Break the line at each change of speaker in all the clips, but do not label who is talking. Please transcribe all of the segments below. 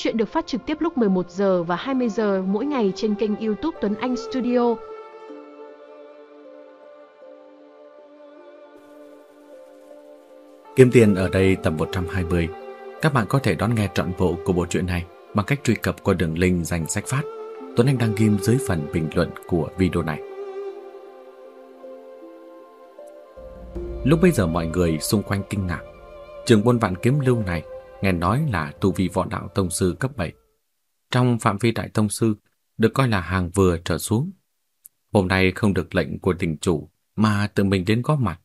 Chuyện được phát trực tiếp lúc 11 giờ và 20 giờ mỗi ngày trên kênh YouTube Tuấn Anh Studio.
Kiếm tiền ở đây tập 120. Các bạn có thể đón nghe trọn bộ của bộ truyện này bằng cách truy cập qua đường link dành sách phát. Tuấn Anh đang ghim dưới phần bình luận của video này. Lúc bây giờ mọi người xung quanh kinh ngạc. Trường buôn vạn kiếm lưu này nghe nói là tu vi võ đạo tông sư cấp 7. Trong phạm vi đại tông sư, được coi là hàng vừa trở xuống. Hôm nay không được lệnh của tỉnh chủ mà tự mình đến góp mặt.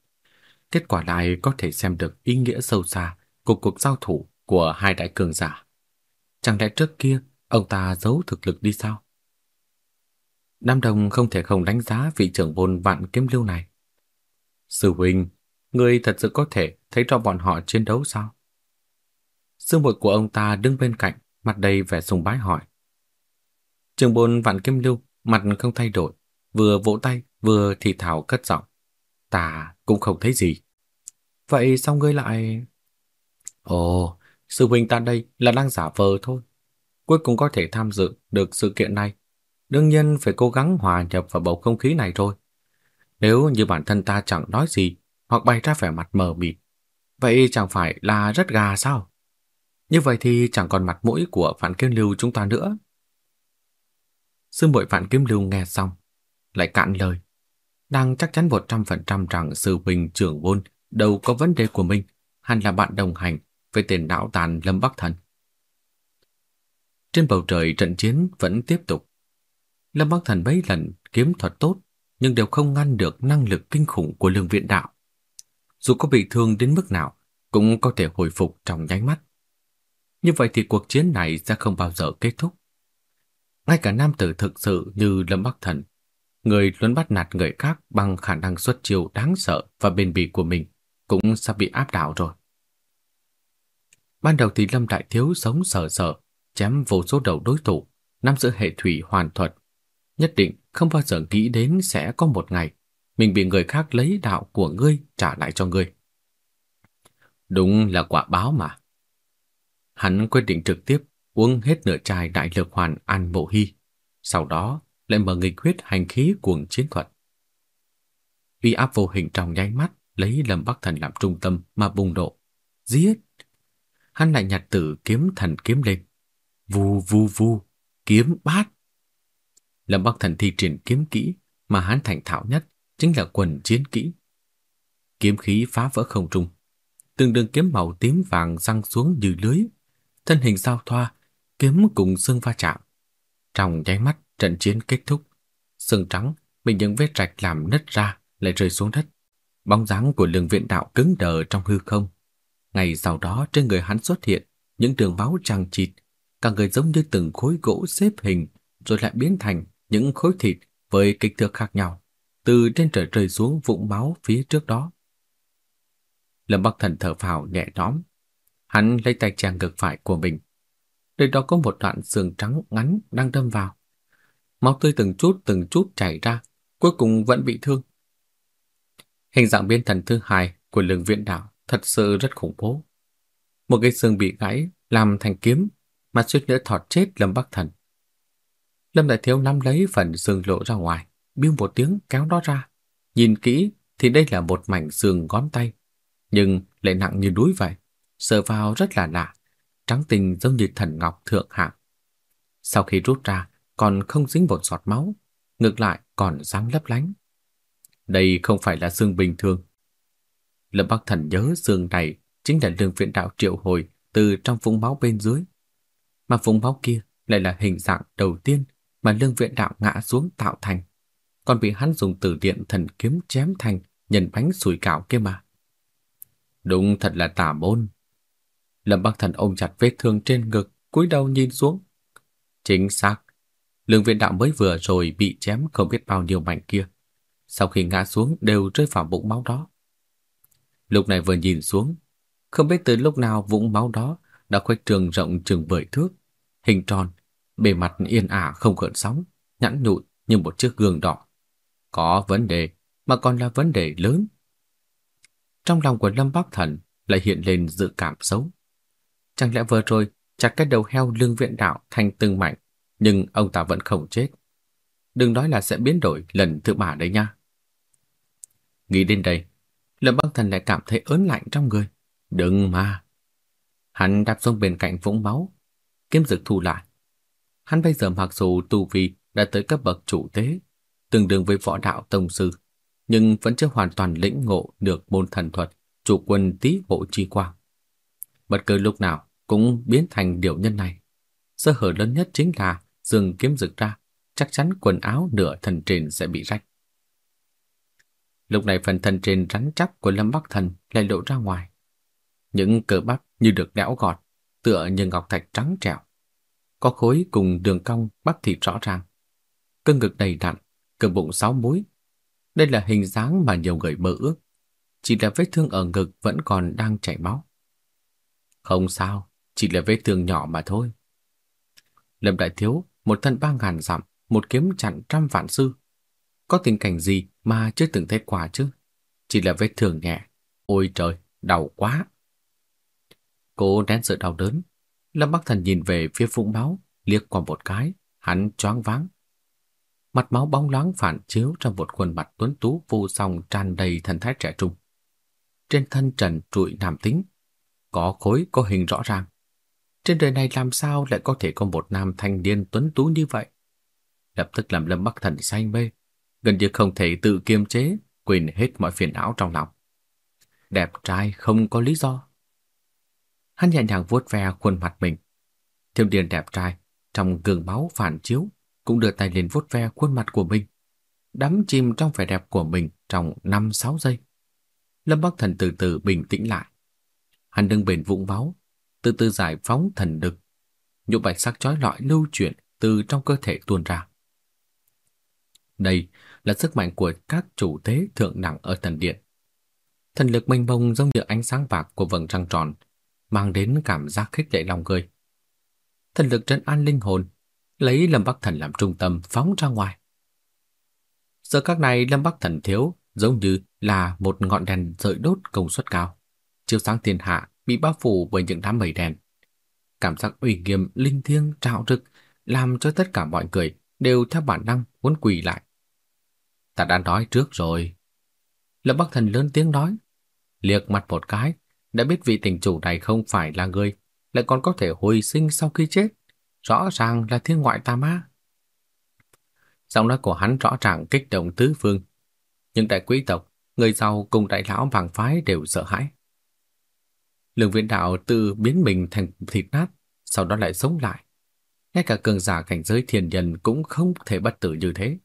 Kết quả này có thể xem được ý nghĩa sâu xa của cuộc giao thủ của hai đại cường giả. Chẳng lẽ trước kia ông ta giấu thực lực đi sao? Nam Đồng không thể không đánh giá vị trưởng bôn vạn kiếm lưu này. Sư huynh, người thật sự có thể thấy rõ bọn họ chiến đấu sao? Sư muội của ông ta đứng bên cạnh, mặt đầy vẻ sùng bái hỏi. Trường bồn vạn kim lưu, mặt không thay đổi, vừa vỗ tay, vừa thì thảo cất giọng. Ta cũng không thấy gì. Vậy sao ngươi lại... Ồ, sư huynh ta đây là đang giả vờ thôi. Cuối cùng có thể tham dự được sự kiện này. Đương nhiên phải cố gắng hòa nhập vào bầu không khí này rồi. Nếu như bản thân ta chẳng nói gì, hoặc bày ra vẻ mặt mờ mịt, vậy chẳng phải là rất gà sao? Như vậy thì chẳng còn mặt mũi của Vạn Kiếm Lưu chúng ta nữa. Sư muội Vạn Kiếm Lưu nghe xong, lại cạn lời. Đang chắc chắn 100% rằng sư huynh trưởng môn đâu có vấn đề của mình, hẳn là bạn đồng hành với tên đạo tàn Lâm Bắc Thần. Trên bầu trời trận chiến vẫn tiếp tục. Lâm Bắc Thần mấy lần kiếm thuật tốt, nhưng đều không ngăn được năng lực kinh khủng của lương viện đạo. Dù có bị thương đến mức nào, cũng có thể hồi phục trong nháy mắt. Như vậy thì cuộc chiến này sẽ không bao giờ kết thúc. Ngay cả nam tử thực sự như Lâm Bắc Thần, người luôn bắt nạt người khác bằng khả năng xuất chiêu đáng sợ và bền bỉ của mình, cũng sắp bị áp đảo rồi. Ban đầu thì Lâm Đại Thiếu sống sợ sợ, chém vô số đầu đối thủ, nắm giữ hệ thủy hoàn thuật. Nhất định không bao giờ nghĩ đến sẽ có một ngày mình bị người khác lấy đạo của ngươi trả lại cho ngươi. Đúng là quả báo mà. Hắn quyết định trực tiếp uống hết nửa chai đại lực hoàn an bộ hy, sau đó lại mở nghịch huyết hành khí cuồng chiến thuật. Uy áp vô hình trong nháy mắt lấy Lâm Bắc Thần làm trung tâm mà bùng nổ. Giết! Hắn lại nhặt tử kiếm thần kiếm lên. Vù vù vù, kiếm bát. Lâm Bắc Thần thi triển kiếm kỹ mà hắn thành thạo nhất chính là quần chiến kỹ. Kiếm khí phá vỡ không trung, từng đường kiếm màu tím vàng răng xuống như lưới, thân hình giao thoa, kiếm cùng xương va chạm. Trong nháy mắt, trận chiến kết thúc, xương trắng bị những vết rạch làm nứt ra lại rơi xuống đất. Bóng dáng của lương viện đạo cứng đờ trong hư không. Ngày sau đó trên người hắn xuất hiện những đường máu chằng chịt, cả người giống như từng khối gỗ xếp hình rồi lại biến thành những khối thịt với kích thước khác nhau, từ trên trời rơi xuống vũng máu phía trước đó. Lâm Bắc Thần thở phào nhẹ nhõm, Hắn lấy tay chàng ngực phải của mình. Nơi đó có một đoạn xương trắng ngắn đang đâm vào. Máu tươi từng chút từng chút chảy ra, cuối cùng vẫn bị thương. Hình dạng biến thần thứ hai của lường viện đảo thật sự rất khủng bố. Một cái xương bị gãy làm thành kiếm mà suýt nữa thọt chết Lâm Bắc Thần. Lâm Đại Thiếu nắm lấy phần xương lộ ra ngoài, biêu một tiếng kéo nó ra. Nhìn kỹ thì đây là một mảnh xương ngón tay, nhưng lại nặng như núi vậy sờ vào rất là lạ, trắng tinh giống như thần ngọc thượng hạng. Sau khi rút ra, còn không dính một giọt máu, ngược lại còn sáng lấp lánh. Đây không phải là xương bình thường. Lâm Bắc Thần nhớ xương này chính là lương viện đạo triệu hồi từ trong vũng máu bên dưới. Mà vũng máu kia lại là hình dạng đầu tiên mà lương viện đạo ngã xuống tạo thành, còn bị hắn dùng từ điện thần kiếm chém thành nhân bánh sủi cảo kia mà. Đúng thật là tà môn. Lâm Bắc Thần ôm chặt vết thương trên ngực, cúi đầu nhìn xuống. Chính xác, lương viện đạo mới vừa rồi bị chém không biết bao nhiêu mảnh kia. Sau khi ngã xuống đều rơi vào bụng máu đó. Lúc này vừa nhìn xuống, không biết từ lúc nào vũng máu đó đã khuếch trường rộng chừng bởi thước, hình tròn, bề mặt yên ả không gợn sóng, nhẵn nhụi như một chiếc gương đỏ. Có vấn đề, mà còn là vấn đề lớn. Trong lòng của Lâm Bắc Thần lại hiện lên dự cảm xấu. Chẳng lẽ vừa rồi chặt cái đầu heo lương viện đạo thành từng mảnh, nhưng ông ta vẫn không chết. Đừng nói là sẽ biến đổi lần thứ ba đấy nha. Nghĩ đến đây, Lâm Bắc Thần lại cảm thấy ớn lạnh trong người. Đừng mà. Hắn đạp xuống bên cạnh vũng máu, kiếm dực thu lại. Hắn bây giờ mặc dù tu vi đã tới cấp bậc chủ tế, tương đương với võ đạo tông sư, nhưng vẫn chưa hoàn toàn lĩnh ngộ được môn thần thuật chủ quân tí bộ chi quang. Bất cứ lúc nào cũng biến thành điều nhân này. Sơ hở lớn nhất chính là dừng kiếm rực ra, chắc chắn quần áo nửa thân trên sẽ bị rách. Lúc này phần thân trên rắn chắc của Lâm Bắc Thần lại lộ ra ngoài. Những cơ bắp như được đẽo gọt, tựa như ngọc thạch trắng trẻo. Có khối cùng đường cong bắp thịt rõ ràng. Cơ ngực đầy đặn, cơ bụng sáu múi. Đây là hình dáng mà nhiều người mơ ước. Chỉ là vết thương ở ngực vẫn còn đang chảy máu. Không sao, chỉ là vết thương nhỏ mà thôi. Lâm Đại Thiếu, một thân ba ngàn dặm, một kiếm chặn trăm vạn sư. Có tình cảnh gì mà chưa từng thấy quả chứ? Chỉ là vết thương nhẹ. Ôi trời, đau quá. Cô nén sự đau đớn. Lâm Bắc Thần nhìn về phía vũng máu, liếc qua một cái, hắn choáng váng. Mặt máu bóng loáng phản chiếu trong một khuôn mặt tuấn tú vô song tràn đầy thần thái trẻ trung. Trên thân trần trụi nam tính, có khối có hình rõ ràng. Trên đời này làm sao lại có thể có một nam thanh niên tuấn tú như vậy? Lập tức làm Lâm Bắc Thần say mê, gần như không thể tự kiềm chế, quên hết mọi phiền não trong lòng. Đẹp trai không có lý do. Hắn nhẹ nhàng vuốt ve khuôn mặt mình. Thiêm điền đẹp trai, trong gương máu phản chiếu, cũng đưa tay lên vuốt ve khuôn mặt của mình. Đắm chìm trong vẻ đẹp của mình trong 5-6 giây. Lâm Bắc Thần từ từ bình tĩnh lại. Hắn đứng bền vũng máu, từ từ giải phóng thần lực. Nhũ bạch sắc chói lọi lưu chuyển từ trong cơ thể tuôn ra. Đây là sức mạnh của các chủ tế thượng đẳng ở thần điện. Thần lực mênh mông giống như ánh sáng bạc của vầng trăng tròn, mang đến cảm giác khích lệ lòng người. Thần lực trấn an linh hồn, lấy Lâm Bắc Thần làm trung tâm phóng ra ngoài. Giờ các này Lâm Bắc Thần thiếu giống như là một ngọn đèn sợi đốt công suất cao, chiếu sáng thiên hạ bị bao phủ bởi những đám mây đen. Cảm giác uy nghiêm linh thiêng trạo rực làm cho tất cả mọi người đều theo bản năng muốn quỳ lại. Ta đã nói trước rồi. Lâm Bắc Thần lớn tiếng nói, liếc mặt một cái, đã biết vị tình chủ này không phải là người, lại còn có thể hồi sinh sau khi chết. Rõ ràng là thiên ngoại tà ma. Giọng nói của hắn rõ ràng kích động tứ phương. Nhưng đại quý tộc, người giàu cùng đại lão vàng phái đều sợ hãi. Lương viện đạo tự biến mình thành thịt nát, sau đó lại sống lại. Ngay cả cường giả cảnh giới thiền nhân cũng không thể bất tử như thế.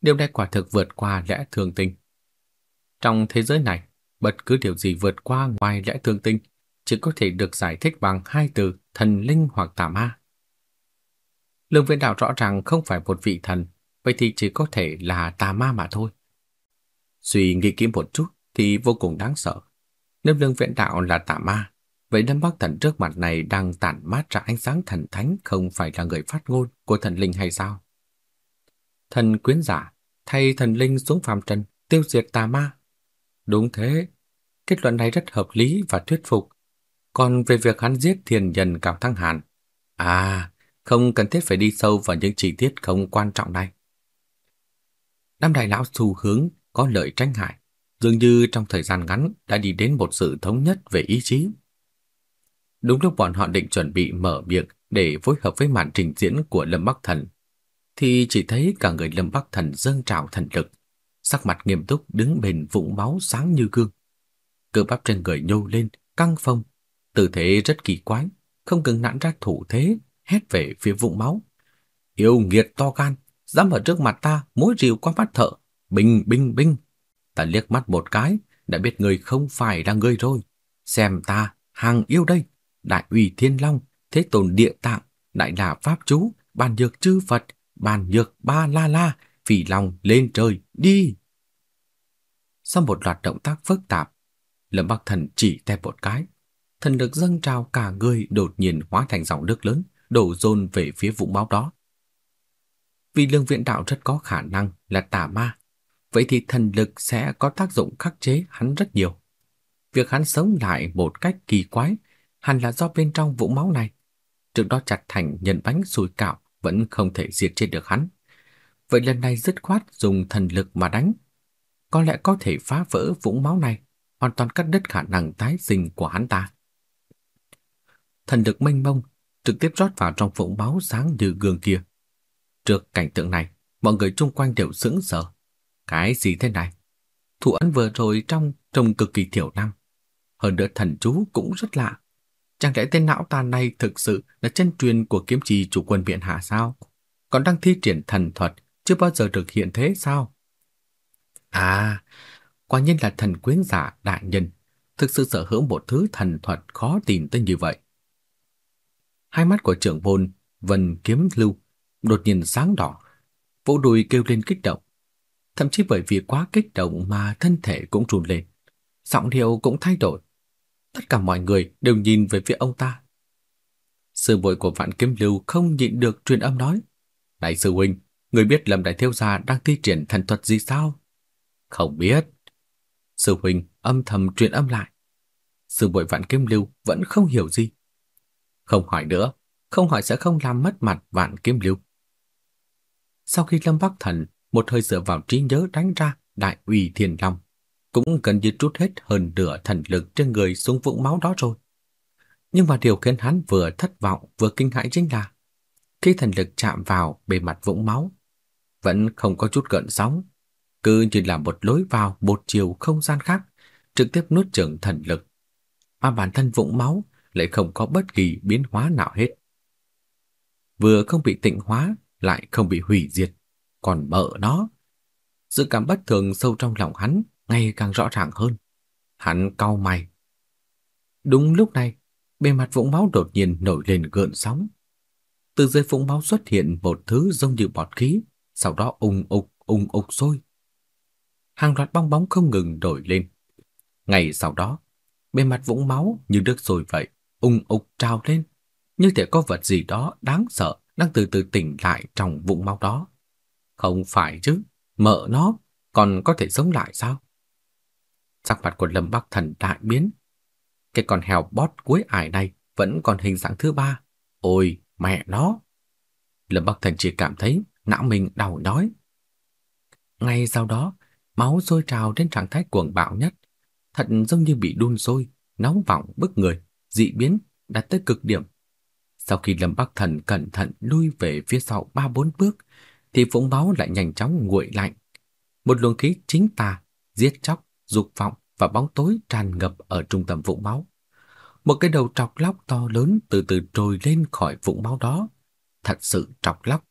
Điều này quả thực vượt qua lẽ thường tình. Trong thế giới này, bất cứ điều gì vượt qua ngoài lẽ thường tình chỉ có thể được giải thích bằng hai từ thần linh hoặc tà ma. Lương viện đạo rõ ràng không phải một vị thần, vậy thì chỉ có thể là tà ma mà thôi. Suy nghĩ kỹ một chút thì vô cùng đáng sợ. Nếu lương viện đạo là tà ma, vậy Lâm Bắc Thần trước mặt này đang tản mát ra ánh sáng thần thánh không phải là người phát ngôn của thần linh hay sao? Thần quyến giả thay thần linh xuống phàm trần tiêu diệt tà ma. Đúng thế, kết luận này rất hợp lý và thuyết phục. Còn về việc hắn giết thiền nhân Cao Thăng Hàn, à, không cần thiết phải đi sâu vào những chi tiết không quan trọng này. Năm đại lão xu hướng có lợi tranh hại, dường như trong thời gian ngắn đã đi đến một sự thống nhất về ý chí. Đúng lúc bọn họ định chuẩn bị mở miệng để phối hợp với màn trình diễn của Lâm Bắc Thần, thì chỉ thấy cả người Lâm Bắc Thần dâng trào thần lực, sắc mặt nghiêm túc đứng bên vũng máu sáng như gương. Cơ bắp trên người nhô lên, căng phồng, tư thế rất kỳ quái, không ngừng nặn ra thủ thế, hét về phía vũng máu. Yêu nghiệt to gan, dám ở trước mặt ta mối rìu qua mắt thợ, bình bình bình. Ta liếc mắt một cái, đã biết người không phải là người rồi. Xem ta, hàng yêu đây, đại uy thiên long, thế tồn địa tạng, đại đà pháp chú, bàn nhược chư Phật, bàn nhược ba la la, phỉ lòng lên trời, đi. Sau một loạt động tác phức tạp, Lâm Bắc Thần chỉ tay một cái, thần được dâng trào cả người đột nhiên hóa thành dòng nước lớn, đổ dồn về phía vũng máu đó. Vì lương viện đạo rất có khả năng là tà ma, vậy thì thần lực sẽ có tác dụng khắc chế hắn rất nhiều. Việc hắn sống lại một cách kỳ quái hẳn là do bên trong vũng máu này. trước đó chặt thành nhân bánh sùi cạo vẫn không thể diệt chết được hắn. Vậy lần này dứt khoát dùng thần lực mà đánh. Có lẽ có thể phá vỡ vũng máu này, hoàn toàn cắt đứt khả năng tái sinh của hắn ta. Thần lực mênh mông trực tiếp rót vào trong vũng máu sáng như gương kia. Trước cảnh tượng này, mọi người chung quanh đều sững sờ. Cái gì thế này? Thủ ấn vừa rồi trong trông cực kỳ thiểu năng. Hơn nữa thần chú cũng rất lạ. Chẳng lẽ tên não tàn này thực sự là chân truyền của kiếm trì chủ quân viện hạ sao? Còn đang thi triển thần thuật, chưa bao giờ được hiện thế sao? À, quả nhiên là thần quyến giả đại nhân, thực sự sở hữu một thứ thần thuật khó tìm tới như vậy. Hai mắt của trưởng môn Vân Kiếm Lưu đột nhiên sáng đỏ, vỗ đùi kêu lên kích động. Thậm chí bởi vì quá kích động mà thân thể cũng run lên, giọng điệu cũng thay đổi. Tất cả mọi người đều nhìn về phía ông ta. Sư muội của Vạn Kiếm Lưu không nhịn được truyền âm nói: "Đại sư huynh, người biết Lâm đại thiếu gia đang thi triển thần thuật gì sao?" "Không biết." Sư huynh âm thầm truyền âm lại. Sư muội Vạn Kiếm Lưu vẫn không hiểu gì. Không hỏi nữa, không hỏi sẽ không làm mất mặt Vạn Kiếm Lưu. Sau khi Lâm Bắc Thần một hơi dựa vào trí nhớ đánh ra đại uy thiên long, cũng gần như trút hết hơn nửa thần lực trên người xuống vũng máu đó rồi. Nhưng mà điều khiến hắn vừa thất vọng vừa kinh hãi chính là khi thần lực chạm vào bề mặt vũng máu, vẫn không có chút gợn sóng, cứ như là một lối vào một chiều không gian khác, trực tiếp nuốt chửng thần lực. Mà bản thân vũng máu lại không có bất kỳ biến hóa nào hết. Vừa không bị tịnh hóa, lại không bị hủy diệt, còn mợ nó. sự cảm bất thường sâu trong lòng hắn ngày càng rõ ràng hơn. Hắn cau mày. Đúng lúc này, bề mặt vũng máu đột nhiên nổi lên gợn sóng. Từ dưới vũng máu xuất hiện một thứ giống như bọt khí, sau đó ung ục ung ục sôi. Hàng loạt bong bóng không ngừng nổi lên. Ngày sau đó, bề mặt vũng máu như nước sôi vậy, ung ục trào lên, như thể có vật gì đó đáng sợ đang từ từ tỉnh lại trong vũng máu đó. Không phải chứ, mợ nó còn có thể sống lại sao? Sắc mặt của Lâm Bắc Thần đại biến. Cái con heo bót cuối ải này vẫn còn hình dạng thứ ba. Ôi, mẹ nó! Lâm Bắc Thần chỉ cảm thấy não mình đau nhói. Ngay sau đó, máu sôi trào đến trạng thái cuồng bạo nhất, thật giống như bị đun sôi, nóng bỏng bức người, dị biến đạt tới cực điểm. Sau khi Lâm Bắc Thần cẩn thận lui về phía sau ba bốn bước, thì vũng máu lại nhanh chóng nguội lạnh. Một luồng khí chính tà, giết chóc, dục vọng và bóng tối tràn ngập ở trung tâm vũng máu. Một cái đầu trọc lóc to lớn từ từ trồi lên khỏi vũng máu đó. Thật sự trọc lóc.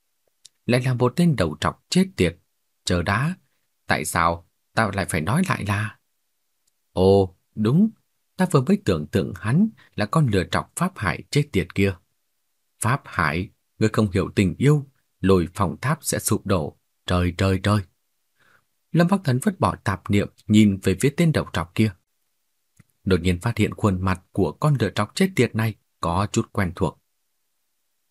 Lại là một tên đầu trọc chết tiệt. Chờ đã, tại sao tao lại phải nói lại là... Ồ, đúng, ta vừa mới tưởng tượng hắn là con lừa trọc pháp hải chết tiệt kia. Pháp hải, người không hiểu tình yêu, lôi phòng tháp sẽ sụp đổ. Trời trời trời. Lâm Bắc Thần vứt bỏ tạp niệm nhìn về phía tên đầu trọc kia. Đột nhiên phát hiện khuôn mặt của con lừa trọc chết tiệt này có chút quen thuộc.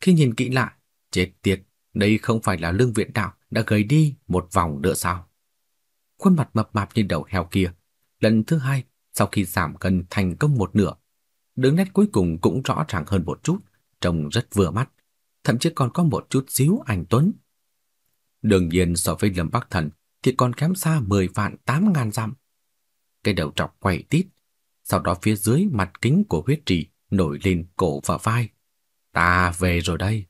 Khi nhìn kỹ lại, chết tiệt, đây không phải là lương viện đạo đã gầy đi một vòng nữa sao? Khuôn mặt mập mạp như đầu heo kia, lần thứ hai sau khi giảm cân thành công một nửa, đường nét cuối cùng cũng rõ ràng hơn một chút, trông rất vừa mắt, thậm chí còn có một chút xíu anh tuấn. Đương nhiên so với Lâm Bắc Thần thì còn kém xa 10 vạn 8 ngàn dặm. Cái đầu trọc quay tít, sau đó phía dưới mặt kính của huyết trì nổi lên cổ và vai. Ta về rồi đây.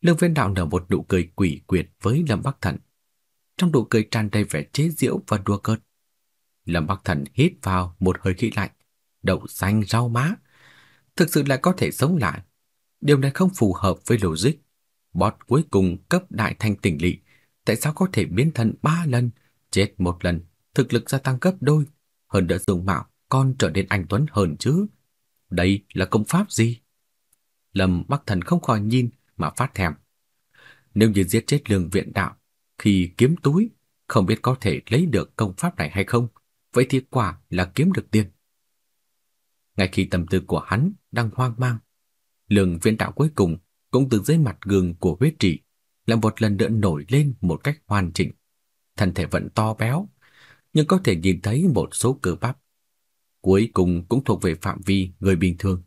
Lương Viên Đạo nở một nụ cười quỷ quyệt với Lâm Bắc Thần. Trong nụ cười tràn đầy vẻ chế giễu và đùa cợt. Lâm Bắc Thần hít vào một hơi khí lạnh, đậu xanh rau má. Thực sự lại có thể sống lại. Điều này không phù hợp với logic. Bot cuối cùng cấp đại thanh tỉnh lị, tại sao có thể biến thân ba lần, chết một lần, thực lực gia tăng gấp đôi, hơn đỡ dùng mạo con trở nên anh tuấn hơn chứ. Đây là công pháp gì? Lâm Bắc Thần không khỏi nhìn mà phát thèm. Nếu như giết chết lương viện đạo, khi kiếm túi, không biết có thể lấy được công pháp này hay không, vậy thì quả là kiếm được tiền. Ngay khi tâm tư của hắn đang hoang mang, lương viện đạo cuối cùng cũng từ dưới mặt gương của huyết trị lại một lần nữa nổi lên một cách hoàn chỉnh. Thân thể vẫn to béo, nhưng có thể nhìn thấy một số cơ bắp. Cuối cùng cũng thuộc về phạm vi người bình thường.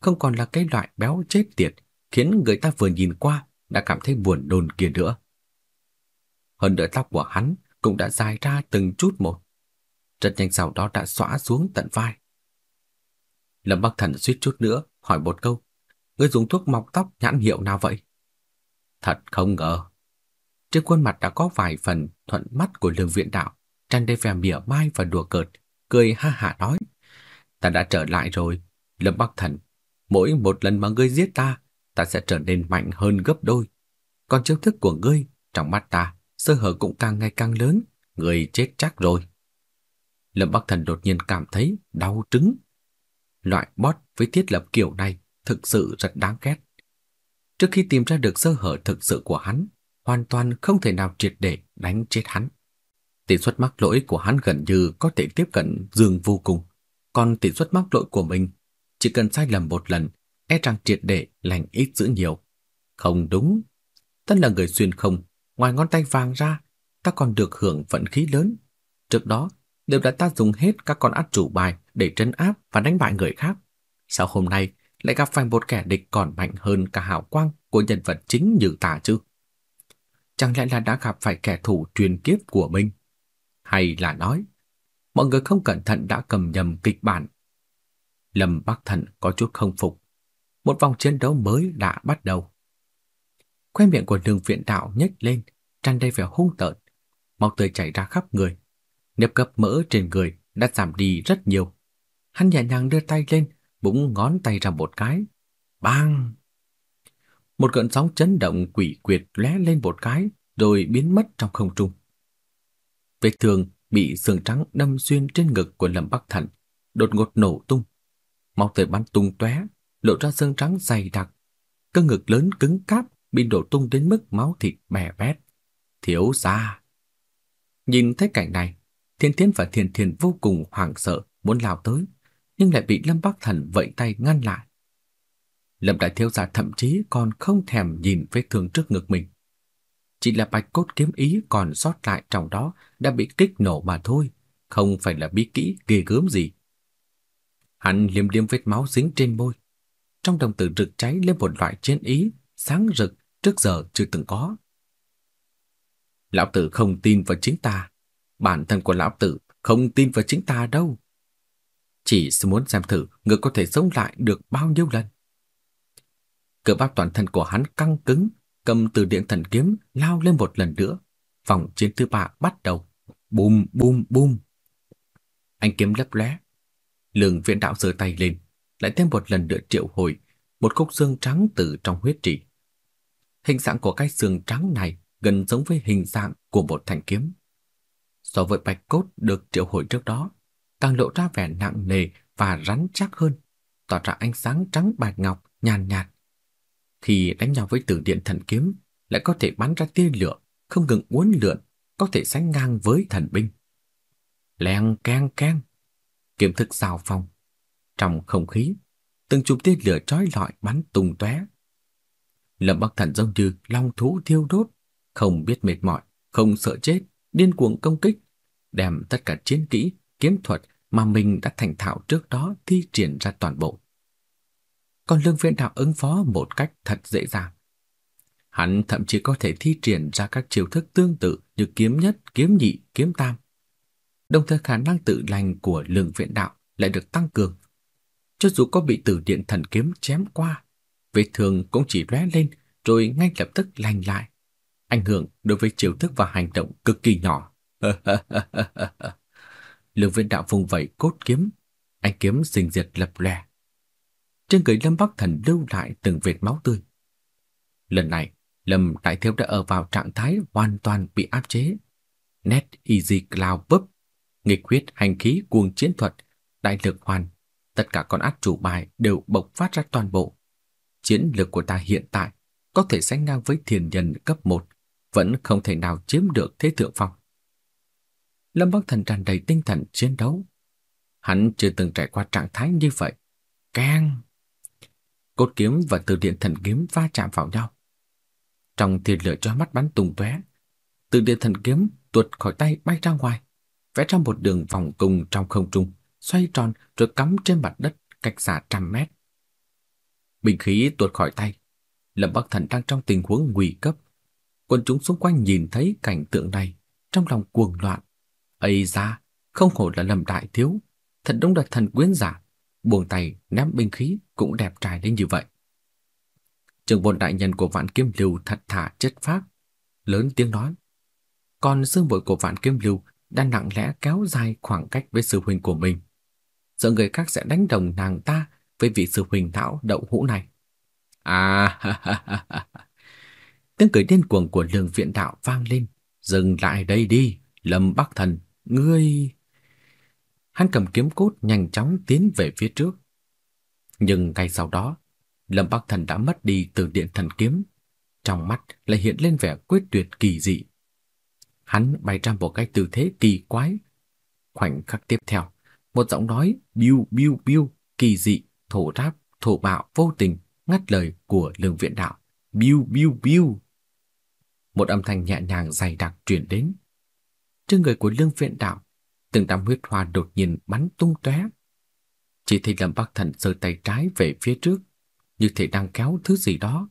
không còn là cái loại béo chết tiệt khiến người ta vừa nhìn qua đã cảm thấy buồn đồn kia nữa. Hơn nữa tóc của hắn cũng đã dài ra từng chút một. Rất nhanh sau đó đã xõa xuống tận vai. Lâm Bắc Thần suýt chút nữa hỏi một câu. Ngươi dùng thuốc mọc tóc nhãn hiệu nào vậy? Thật không ngờ. Trên khuôn mặt đã có vài phần thuận mắt của lương viện đạo, tràn đầy vẻ mỉa mai và đùa cợt, cười ha hả nói. Ta đã trở lại rồi, Lâm Bắc Thần. Mỗi một lần mà ngươi giết ta, ta sẽ trở nên mạnh hơn gấp đôi. Còn chiêu thức của ngươi, trong mắt ta, sơ hở cũng càng ngày càng lớn, ngươi chết chắc rồi. Lâm Bắc Thần đột nhiên cảm thấy đau trứng. Loại bot với thiết lập kiểu này thực sự rất đáng ghét. Trước khi tìm ra được sơ hở thực sự của hắn, hoàn toàn không thể nào triệt để đánh chết hắn. Tỷ suất mắc lỗi của hắn gần như có thể tiếp cận dương vô cùng, còn tỷ suất mắc lỗi của mình chỉ cần sai lầm một lần, e rằng triệt để lành ít dữ nhiều. Không đúng. Tân là người xuyên không, ngoài ngón tay vàng ra, ta còn được hưởng vận khí lớn. Trước đó, đều đã ta dùng hết các con át chủ bài để trấn áp và đánh bại người khác. Sao hôm nay lại gặp phải một kẻ địch còn mạnh hơn cả hào quang của nhân vật chính như ta chứ? Chẳng lẽ là đã gặp phải kẻ thù truyền kiếp của mình? Hay là nói, mọi người không cẩn thận đã cầm nhầm kịch bản? Lâm Bắc Thần có chút không phục. Một vòng chiến đấu mới đã bắt đầu. Khoe miệng của đường viện đạo nhếch lên, tràn đầy vẻ hung tợn. Máu tươi chảy ra khắp người. Nếp gấp mỡ trên người đã giảm đi rất nhiều. Hắn nhẹ nhàng đưa tay lên, búng ngón tay ra một cái. Bang! Một cơn sóng chấn động quỷ quyệt lóe lên một cái, rồi biến mất trong không trung. Vết thương bị sườn trắng đâm xuyên trên ngực của Lâm Bắc Thần, đột ngột nổ tung. Máu tươi bắn tung tóe, lộ ra xương trắng dày đặc. Cơ ngực lớn cứng cáp bị đổ tung đến mức máu thịt bè bét. Thiếu gia. Nhìn thấy cảnh này, Thiên Thiên và Thiên Thiên vô cùng hoảng sợ muốn lao tới, nhưng lại bị Lâm Bắc Thần vẫy tay ngăn lại. Lâm Đại Thiếu Gia thậm chí còn không thèm nhìn vết thương trước ngực mình. Chỉ là bạch cốt kiếm ý còn sót lại trong đó đã bị kích nổ mà thôi, không phải là bí kỹ ghê gớm gì. Hắn liếm liếm vết máu dính trên môi. Trong đồng tử rực cháy lên một loại chiến ý, sáng rực trước giờ chưa từng có. Lão tử không tin vào chính ta. Bản thân của lão tử không tin vào chính ta đâu. Chỉ muốn xem thử người có thể sống lại được bao nhiêu lần. Cơ bắp toàn thân của hắn căng cứng, cầm từ điện thần kiếm lao lên một lần nữa. Vòng chiến thứ ba bắt đầu. Bùm bùm bùm. Anh kiếm lấp lé. Lương viện đạo giơ tay lên, lại thêm một lần nữa triệu hồi một khúc xương trắng từ trong huyết trì. Hình dạng của cái xương trắng này gần giống với hình dạng của một thanh kiếm. So với bạch cốt được triệu hồi trước đó, càng lộ ra vẻ nặng nề và rắn chắc hơn, tỏa ra ánh sáng trắng bạch ngọc nhàn nhạt. Khi đánh nhau với tử điện thần kiếm, lại có thể bắn ra tia lửa, không ngừng uốn lượn, có thể sánh ngang với thần binh. Leng keng keng, kiếm thức giao phong. Trong không khí, từng chùm tia lửa chói lọi bắn tung tóe. Lâm Bắc Thần giống như long thú thiêu đốt, không biết mệt mỏi, không sợ chết, điên cuồng công kích, đem tất cả chiến kỹ, kiếm thuật mà mình đã thành thạo trước đó thi triển ra toàn bộ. Còn Lương Viễn Đạo ứng phó một cách thật dễ dàng. Hắn thậm chí có thể thi triển ra các chiêu thức tương tự như kiếm nhất, kiếm nhị, kiếm tam. Đồng thời khả năng tự lành của Lương Viễn Đạo lại được tăng cường. Cho dù có bị tử điện thần kiếm chém qua, vết thương cũng chỉ lóe lên rồi ngay lập tức lành lại. Ảnh hưởng đối với chiêu thức và hành động cực kỳ nhỏ. Lương Viễn Đạo vùng vẩy cốt kiếm, anh kiếm sinh diệt lập lòe. Trên người Lâm Bắc Thần lưu lại từng vệt máu tươi. Lần này, Lâm Đại Thiếu đã ở vào trạng thái hoàn toàn bị áp chế. Net Easy Cloud búp, nghịch huyết hành khí cuồng chiến thuật, đại lực hoàn, tất cả con át chủ bài đều bộc phát ra toàn bộ. Chiến lược của ta hiện tại có thể sánh ngang với thiền nhân cấp 1, vẫn không thể nào chiếm được thế thượng phong. Lâm Bắc Thần tràn đầy tinh thần chiến đấu. Hắn chưa từng trải qua trạng thái như vậy. Càng! Cốt kiếm và từ điện thần kiếm va chạm vào nhau. Trong thiên lửa cho mắt bắn tung tóe, từ điện thần kiếm tuột khỏi tay bay ra ngoài, vẽ ra một đường vòng cung trong không trung, xoay tròn rồi cắm trên mặt đất cách xa trăm mét. bình khí tuột khỏi tay. Lâm Bắc Thần đang trong tình huống nguy cấp. Quân chúng xung quanh nhìn thấy cảnh tượng này, trong lòng cuồng loạn. Ây ra, không hổ là lầm Đại Thiếu, thật đúng là thần quyến giả, buông tay ném binh khí cũng đẹp trai đến như vậy. Trường bồn đại nhân của vạn kiếm lưu thật thà chất phác, lớn tiếng nói. Còn xương bội của vạn kiếm lưu đang nặng lẽ kéo dài khoảng cách với sư huynh của mình. Sợ người khác sẽ đánh đồng nàng ta với vị sư huynh não đậu hũ này. À, ha, ha, ha. Tiếng cười điên cuồng của lương viện đạo vang lên. Dừng lại đây đi, Lâm Bắc Thần, ngươi... Hắn cầm kiếm cốt nhanh chóng tiến về phía trước. Nhưng ngay sau đó, Lâm Bắc Thần đã mất đi từ điện thần kiếm. Trong mắt lại hiện lên vẻ quyết tuyệt kỳ dị. Hắn bày ra một cái tư thế kỳ quái. Khoảnh khắc tiếp theo, một giọng nói biu biu biu kỳ dị, thổ ráp, thổ bạo vô tình ngắt lời của lương viện đạo. Biu biu biu. Một âm thanh nhẹ nhàng dày đặc truyền đến. Trên người của lương viện đạo, từng đám huyết hoa đột nhiên bắn tung tóe. Chỉ thấy Lâm Bắc Thần giơ tay trái về phía trước, như thể đang kéo thứ gì đó.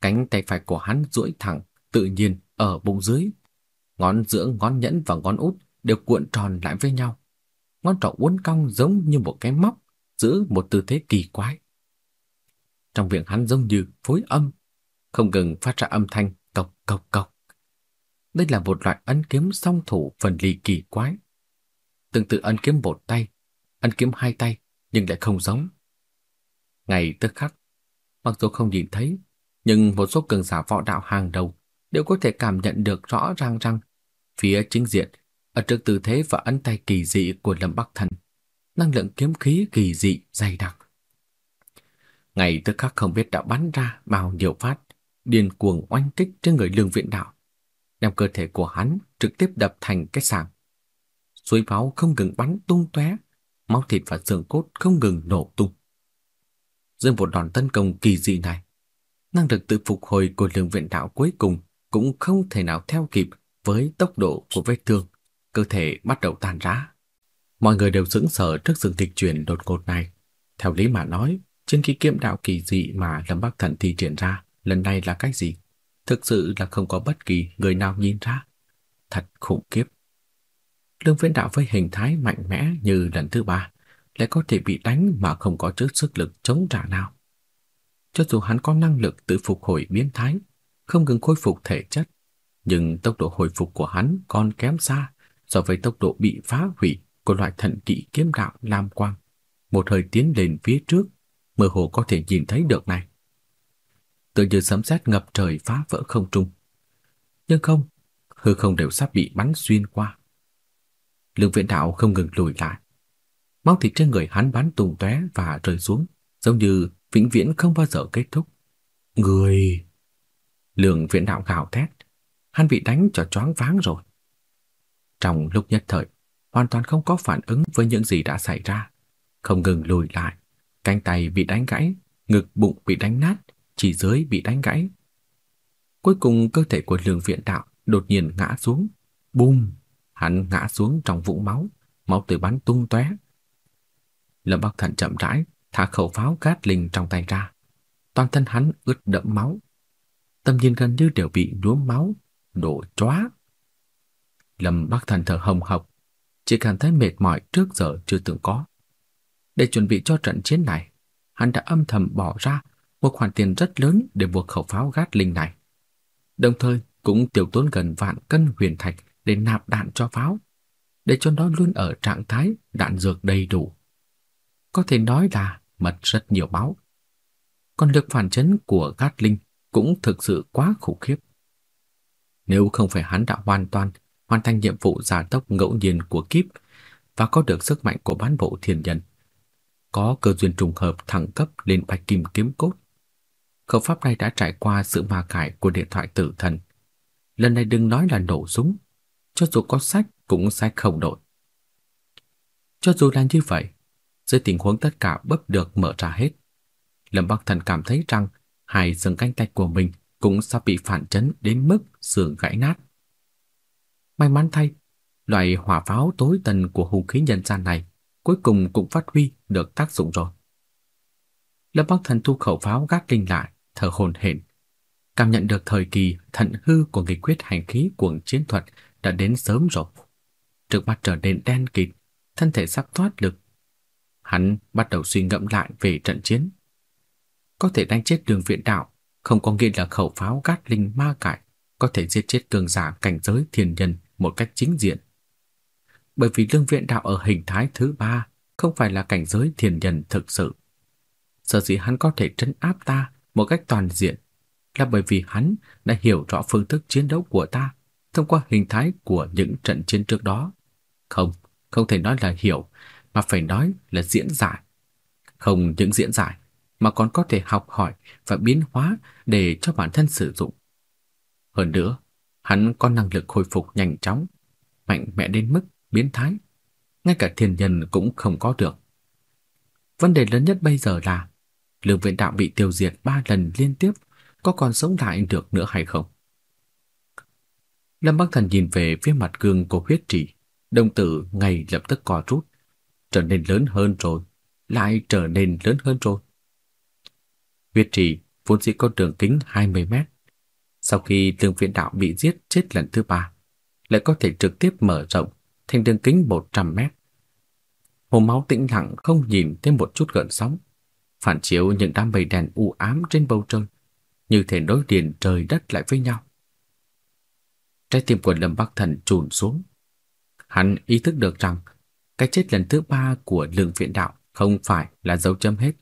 Cánh tay phải của hắn duỗi thẳng, tự nhiên ở bụng dưới. Ngón giữa ngón nhẫn và ngón út đều cuộn tròn lại với nhau. Ngón trỏ uốn cong giống như một cái móc, giữ một tư thế kỳ quái. Trong miệng hắn giống như phối âm, không ngừng phát ra âm thanh cộc cộc cộc. Đây là một loại ấn kiếm song thủ phần ly kỳ quái. Tương tự ấn kiếm một tay, ấn kiếm hai tay nhưng lại không giống. Ngày tức khắc, mặc dù không nhìn thấy, nhưng một số cường giả võ đạo hàng đầu đều có thể cảm nhận được rõ ràng rằng phía chính diện, ở trước tư thế và ấn tay kỳ dị của Lâm Bắc Thần, năng lượng kiếm khí kỳ dị dày đặc. Ngày tức khắc không biết đã bắn ra bao nhiêu phát, điên cuồng oanh kích trên người lương viện đạo, đem cơ thể của hắn trực tiếp đập thành cái sàng. Suối máu không ngừng bắn tung tóe, máu thịt và xương cốt không ngừng nổ tung. Dưới một đòn tấn công kỳ dị này, năng lực tự phục hồi của lương viện đạo cuối cùng cũng không thể nào theo kịp với tốc độ của vết thương, cơ thể bắt đầu tan rã. Mọi người đều sững sờ trước sự dịch chuyển đột ngột này. Theo lý mà nói, trên khí kiếm đạo kỳ dị mà Lâm Bắc Thần thi triển ra, lần này là cái gì? Thực sự là không có bất kỳ người nào nhìn ra. Thật khủng khiếp. Lương Viễn Đạo với hình thái mạnh mẽ như lần thứ ba, lại có thể bị đánh mà không có chút sức lực chống trả nào. Cho dù hắn có năng lực tự phục hồi biến thái, không ngừng khôi phục thể chất, nhưng tốc độ hồi phục của hắn còn kém xa so với tốc độ bị phá hủy của loại thần kỵ kiếm đạo lam quang. Một hơi tiến lên phía trước, mơ hồ có thể nhìn thấy được này. Tự như sấm sét ngập trời phá vỡ không trung. Nhưng không, hư không đều sắp bị bắn xuyên qua. Lương viện đạo không ngừng lùi lại. Máu thịt trên người hắn bắn tung tóe và rơi xuống, giống như vĩnh viễn không bao giờ kết thúc. Người... Lương viện đạo gào thét, hắn bị đánh cho choáng váng rồi. Trong lúc nhất thời, hoàn toàn không có phản ứng với những gì đã xảy ra, không ngừng lùi lại, cánh tay bị đánh gãy, ngực bụng bị đánh nát, chỉ dưới bị đánh gãy. Cuối cùng cơ thể của Lương Viện Đạo đột nhiên ngã xuống, bùm, hắn ngã xuống trong vũng máu, máu tươi bắn tung tóe. Lâm Bắc Thần chậm rãi thả khẩu pháo cát linh trong tay ra, toàn thân hắn ướt đẫm máu, tâm nhìn gần như đều bị nhuốm máu, đổ chóa. Lâm Bắc Thần thở hồng hộc, chỉ cảm thấy mệt mỏi trước giờ chưa từng có. Để chuẩn bị cho trận chiến này, hắn đã âm thầm bỏ ra một khoản tiền rất lớn để buộc khẩu pháo gát linh này. Đồng thời cũng tiêu tốn gần vạn cân huyền thạch để nạp đạn cho pháo, để cho nó luôn ở trạng thái đạn dược đầy đủ. Có thể nói là mất rất nhiều máu. Còn lực phản chấn của gát linh cũng thực sự quá khủng khiếp. Nếu không phải hắn đã hoàn toàn hoàn thành nhiệm vụ giả tốc ngẫu nhiên của kíp và có được sức mạnh của bán bộ thiên nhân, có cơ duyên trùng hợp thăng cấp lên bạch kim kiếm cốt. Khẩu pháp này đã trải qua sự ma cải của điện thoại tử thần. Lần này đừng nói là nổ súng, cho dù có sách cũng sách không đổi. Cho dù là như vậy, dưới tình huống tất cả bấp được mở ra hết, Lâm Bắc Thần cảm thấy rằng hai xương cánh tay của mình cũng sắp bị phản chấn đến mức xương gãy nát. May mắn thay, loại hỏa pháo tối tần của hung khí nhân gian này cuối cùng cũng phát huy được tác dụng rồi. Lâm Bắc Thần thu khẩu pháo gác kinh lại, thở hổn hển, cảm nhận được thời kỳ thận hư của nghị quyết hành khí cuồng chiến thuật đã đến sớm rồi. Trước mắt trở nên đen kịt, thân thể sắp thoát lực. Hắn bắt đầu suy ngẫm lại về trận chiến. Có thể đánh chết đường viện đạo, không có nghĩa là khẩu pháo cát linh ma cải có thể giết chết cường giả cảnh giới thiên nhân một cách chính diện. Bởi vì lương viện đạo ở hình thái thứ ba không phải là cảnh giới thiên nhân thực sự. Sở dĩ hắn có thể trấn áp ta một cách toàn diện là bởi vì hắn đã hiểu rõ phương thức chiến đấu của ta thông qua hình thái của những trận chiến trước đó. Không, không thể nói là hiểu, mà phải nói là diễn giải. Không những diễn giải, mà còn có thể học hỏi và biến hóa để cho bản thân sử dụng. Hơn nữa, hắn có năng lực hồi phục nhanh chóng, mạnh mẽ đến mức biến thái. Ngay cả thiên nhân cũng không có được. Vấn đề lớn nhất bây giờ là lương viện đạo bị tiêu diệt ba lần liên tiếp có còn sống lại được nữa hay không? Lâm Bắc Thần nhìn về phía mặt gương của huyết trì, đồng tử ngay lập tức co rút, trở nên lớn hơn rồi, lại trở nên lớn hơn rồi. Huyết trì vốn dĩ có đường kính 20 mét, sau khi Lương Viễn Đạo bị giết chết lần thứ ba, lại có thể trực tiếp mở rộng thành đường kính 100 mét. Hồ máu tĩnh lặng không nhìn thêm một chút gợn sóng, phản chiếu những đám mây đen u ám trên bầu trời, như thể đối điện trời đất lại với nhau. Trái tim của Lâm Bắc Thần trùn xuống. Hắn ý thức được rằng cái chết lần thứ ba của Lương viện Đạo không phải là dấu chấm hết.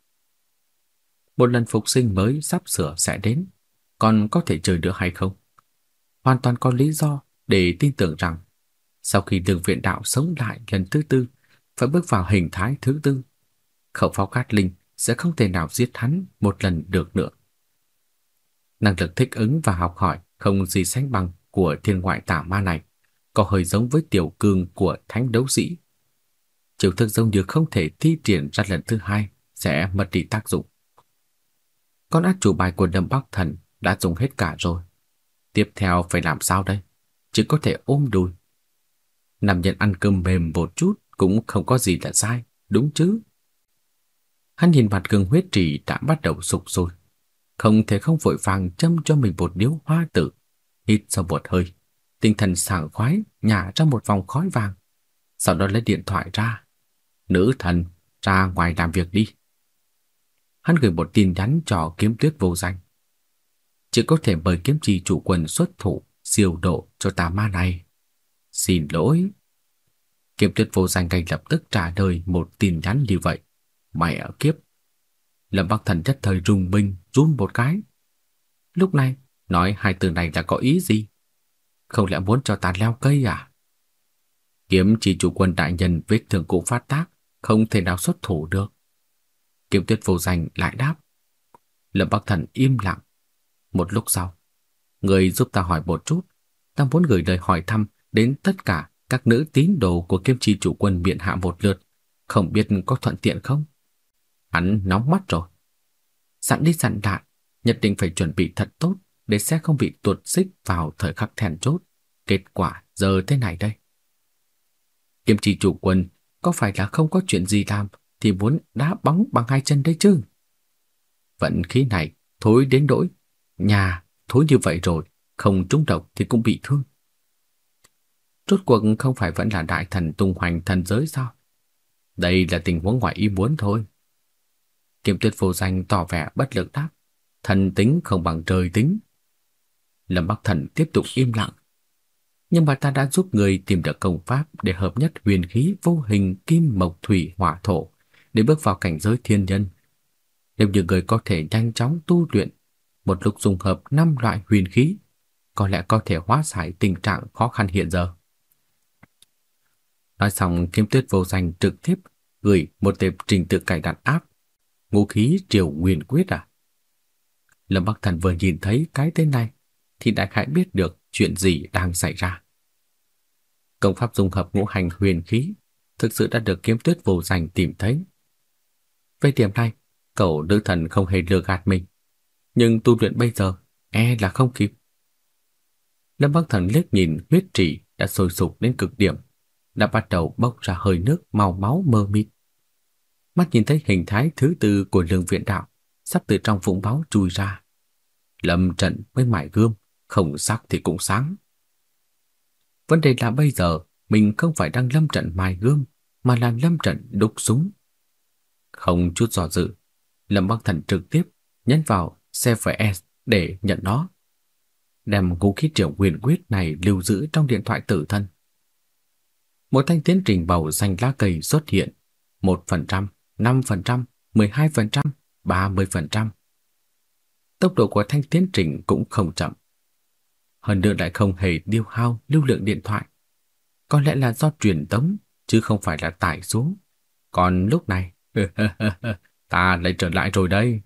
Một lần phục sinh mới sắp sửa sẽ đến còn có thể chờ được hay không? Hoàn toàn có lý do để tin tưởng rằng sau khi đường viện đạo sống lại lần thứ tư, phải bước vào hình thái thứ tư, khẩu pháo cát linh sẽ không thể nào giết hắn một lần được nữa. Năng lực thích ứng và học hỏi không gì sánh bằng của thiên ngoại tả ma này, có hơi giống với tiểu cương của thánh đấu sĩ. Chiều thức giống như không thể thi triển ra lần thứ hai sẽ mất đi tác dụng. Con át chủ bài của Đâm Bắc Thần đã dùng hết cả rồi. Tiếp theo phải làm sao đây? Chỉ có thể ôm đùi. nằm nhân ăn cơm mềm một chút cũng không có gì là sai, đúng chứ? Hắn nhìn mặt gương huyết trì đã bắt đầu sụp sôi. Không thể không vội vàng châm cho mình một điếu hoa tử. Hít sâu một hơi, tinh thần sảng khoái nhả ra một vòng khói vàng. Sau đó lấy điện thoại ra. Nữ thần, ra ngoài làm việc đi. Hắn gửi một tin nhắn cho kiếm tuyết vô danh chỉ có thể mời kiếm trì chủ quân xuất thủ siêu độ cho tà ma này. Xin lỗi. Kiếm tuyết vô danh ngay lập tức trả lời một tin nhắn như vậy. Mẹ ở kiếp. Lâm Bắc Thần nhất thời rùng mình run một cái. Lúc này, nói hai từ này là có ý gì? Không lẽ muốn cho ta leo cây à? Kiếm chỉ chủ quân đại nhân vết thương cũ phát tác, không thể nào xuất thủ được. Kiếm tuyết vô danh lại đáp. Lâm Bắc Thần im lặng, một lúc sau, người giúp ta hỏi một chút, ta muốn gửi lời hỏi thăm đến tất cả các nữ tín đồ của Kiêm Chi chủ quân miện hạ một lượt, không biết có thuận tiện không? Hắn nóng mắt rồi. Sẵn đi sẵn đạn, nhất định phải chuẩn bị thật tốt để sẽ không bị tuột xích vào thời khắc thèn chốt. Kết quả giờ thế này đây. Kiêm chỉ chủ quân có phải là không có chuyện gì làm thì muốn đá bóng bằng hai chân đấy chứ? Vận khí này thối đến nỗi Nhà thối như vậy rồi, không trúng độc thì cũng bị thương. Rốt cuộc không phải vẫn là đại thần tung hoành thần giới sao? Đây là tình huống ngoài ý muốn thôi. Kiếm tuyết vô danh tỏ vẻ bất lực đáp. Thần tính không bằng trời tính. Lâm Bắc Thần tiếp tục im lặng. Nhưng mà ta đã giúp người tìm được công pháp để hợp nhất huyền khí vô hình kim mộc thủy hỏa thổ để bước vào cảnh giới thiên nhân. Nếu như người có thể nhanh chóng tu luyện một lúc dùng hợp năm loại huyền khí, có lẽ có thể hóa giải tình trạng khó khăn hiện giờ. Nói xong, Kim Tuyết vô danh trực tiếp gửi một tệp trình tự cài đặt áp. Ngũ khí triều nguyên quyết à? Lâm Bắc Thần vừa nhìn thấy cái tên này, thì đại khái biết được chuyện gì đang xảy ra. Công pháp dung hợp ngũ hành huyền khí thực sự đã được kiếm tuyết vô danh tìm thấy. Về điểm này, cậu nữ thần không hề lừa gạt mình nhưng tu luyện bây giờ e là không kịp. Lâm Bắc Thần liếc nhìn huyết trì đã sôi sục đến cực điểm, đã bắt đầu bốc ra hơi nước màu máu mơ mịt. Mắt nhìn thấy hình thái thứ tư của lương viện đạo, sắp từ trong vũng máu chui ra. Lâm trận với mải gươm, không sắc thì cũng sáng. Vấn đề là bây giờ mình không phải đang lâm trận mài gươm, mà là lâm trận đục súng. Không chút do dự, Lâm Bắc Thần trực tiếp nhấn vào CVS để nhận nó. Đem vũ khí triệu huyền quyết này lưu giữ trong điện thoại tử thân. Một thanh tiến trình bầu xanh lá cây xuất hiện. một phần trăm 5%, 12%, 30%. Tốc độ của thanh tiến trình cũng không chậm. Hơn nữa lại không hề tiêu hao lưu lượng điện thoại. Có lẽ là do truyền tống chứ không phải là tải xuống. Còn lúc này, ta lại trở lại rồi đây.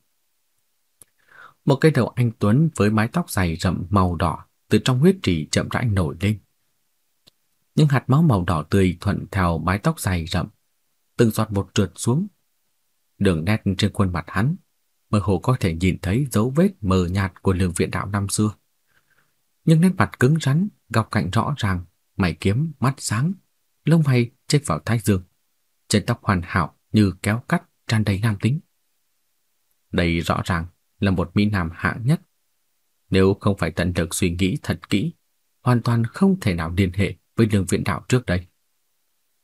Một cái đầu anh Tuấn với mái tóc dài rậm màu đỏ từ trong huyết trì chậm rãi nổi lên. Những hạt máu màu đỏ tươi thuận theo mái tóc dài rậm, từng giọt một trượt xuống. Đường nét trên khuôn mặt hắn, mơ hồ có thể nhìn thấy dấu vết mờ nhạt của lương viện đạo năm xưa. Nhưng nét mặt cứng rắn, góc cạnh rõ ràng, mày kiếm, mắt sáng, lông mày chết vào thái dương, chân tóc hoàn hảo như kéo cắt tràn đầy nam tính. Đây rõ ràng là một mỹ nam hạng nhất. Nếu không phải tận lực suy nghĩ thật kỹ, hoàn toàn không thể nào liên hệ với lương viện đạo trước đây.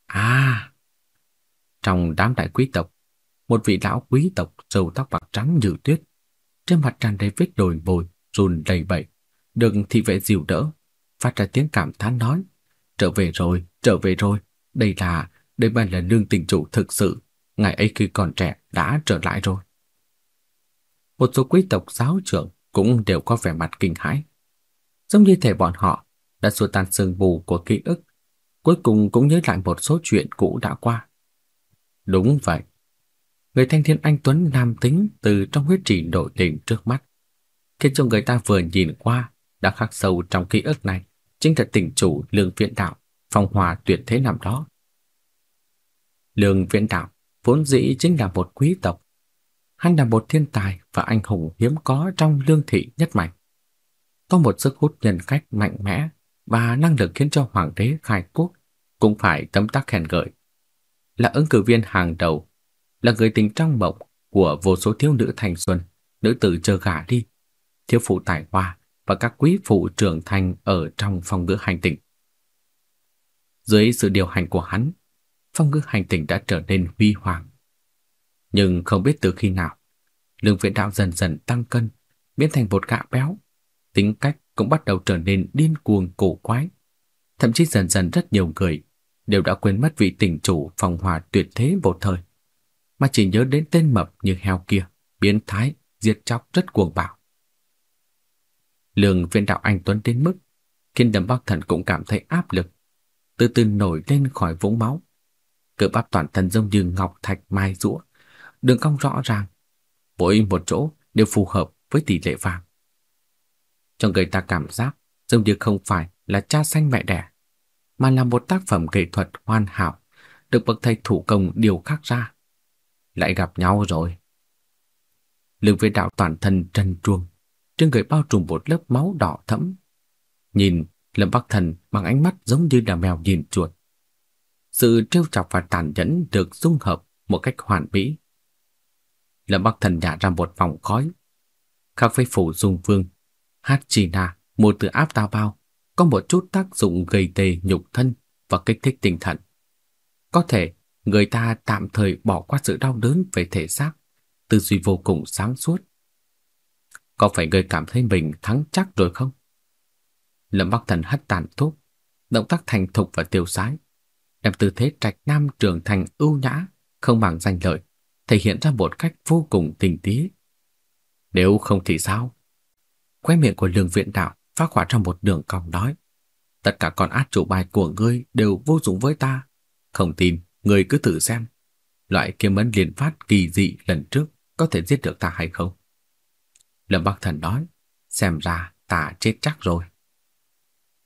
À! Trong đám đại quý tộc, một vị lão quý tộc râu tóc bạc trắng như tuyết, trên mặt tràn đầy vết đồi bồi, run đầy bẩy, được thị vệ dìu đỡ, phát ra tiếng cảm thán nói, trở về rồi, trở về rồi, đây là, đây mới là lương tình chủ thực sự, ngày ấy khi còn trẻ đã trở lại rồi. Một số quý tộc giáo trưởng cũng đều có vẻ mặt kinh hãi. Giống như thể bọn họ đã xua tan sương mù của ký ức, cuối cùng cũng nhớ lại một số chuyện cũ đã qua. Đúng vậy. Người thanh thiên anh Tuấn nam tính từ trong huyết trì nổi lên trước mắt, khiến cho người ta vừa nhìn qua đã khắc sâu trong ký ức này, chính là tỉnh chủ lương viện đạo, phong hòa tuyệt thế năm đó. Lương viện đạo vốn dĩ chính là một quý tộc. Hắn là một thiên tài và anh hùng hiếm có trong lương thị nhất mạch. Có một sức hút nhân cách mạnh mẽ và năng lực khiến cho hoàng đế khai quốc cũng phải tấm tắc khen ngợi. Là ứng cử viên hàng đầu, là người tình trong mộng của vô số thiếu nữ thành xuân, nữ tử chờ gả đi, thiếu phụ tài hoa và các quý phụ trưởng thành ở trong phòng ngữ hành tinh. Dưới sự điều hành của hắn, phong ngữ hành tinh đã trở nên huy hoàng. Nhưng không biết từ khi nào, lương viện đạo dần dần tăng cân, biến thành một gã béo, tính cách cũng bắt đầu trở nên điên cuồng cổ quái. Thậm chí dần dần rất nhiều người đều đã quên mất vị tỉnh chủ phòng hòa tuyệt thế một thời, mà chỉ nhớ đến tên mập như heo kia, biến thái, diệt chóc rất cuồng bạo. Lương viên đạo anh Tuấn đến mức khiến đầm bác thần cũng cảm thấy áp lực, từ từ nổi lên khỏi vũng máu. Cơ bắp toàn thân giống như ngọc thạch mai rũa, đường cong rõ ràng, mỗi một chỗ đều phù hợp với tỷ lệ vàng. Cho người ta cảm giác giống như không phải là cha sanh mẹ đẻ, mà là một tác phẩm nghệ thuật hoàn hảo, được bậc thầy thủ công điều khắc ra. Lại gặp nhau rồi. Lương vệ đạo toàn thân trần truồng, trên người bao trùm một lớp máu đỏ thẫm. Nhìn Lâm Bắc Thần bằng ánh mắt giống như là mèo nhìn chuột. Sự trêu chọc và tàn nhẫn được dung hợp một cách hoàn mỹ. Lâm Bắc Thần nhả ra một vòng khói. Khác với phủ dung vương, hát Hachina một từ áp tao bao có một chút tác dụng gây tê nhục thân và kích thích tinh thần. Có thể người ta tạm thời bỏ qua sự đau đớn về thể xác, tư duy vô cùng sáng suốt. Có phải người cảm thấy mình thắng chắc rồi không? Lâm Bắc Thần hất tàn thuốc, động tác thành thục và tiêu sái, đem tư thế trạch nam trưởng thành ưu nhã, không bằng danh lợi, thể hiện ra một cách vô cùng tình tía. Nếu không thì sao? Khóe miệng của lương viện đạo phát hỏa trong một đường cong nói. Tất cả con át chủ bài của ngươi đều vô dụng với ta. Không tin, người cứ thử xem. Loại kiếm ấn liền phát kỳ dị lần trước có thể giết được ta hay không? Lâm Bắc Thần nói, xem ra ta chết chắc rồi.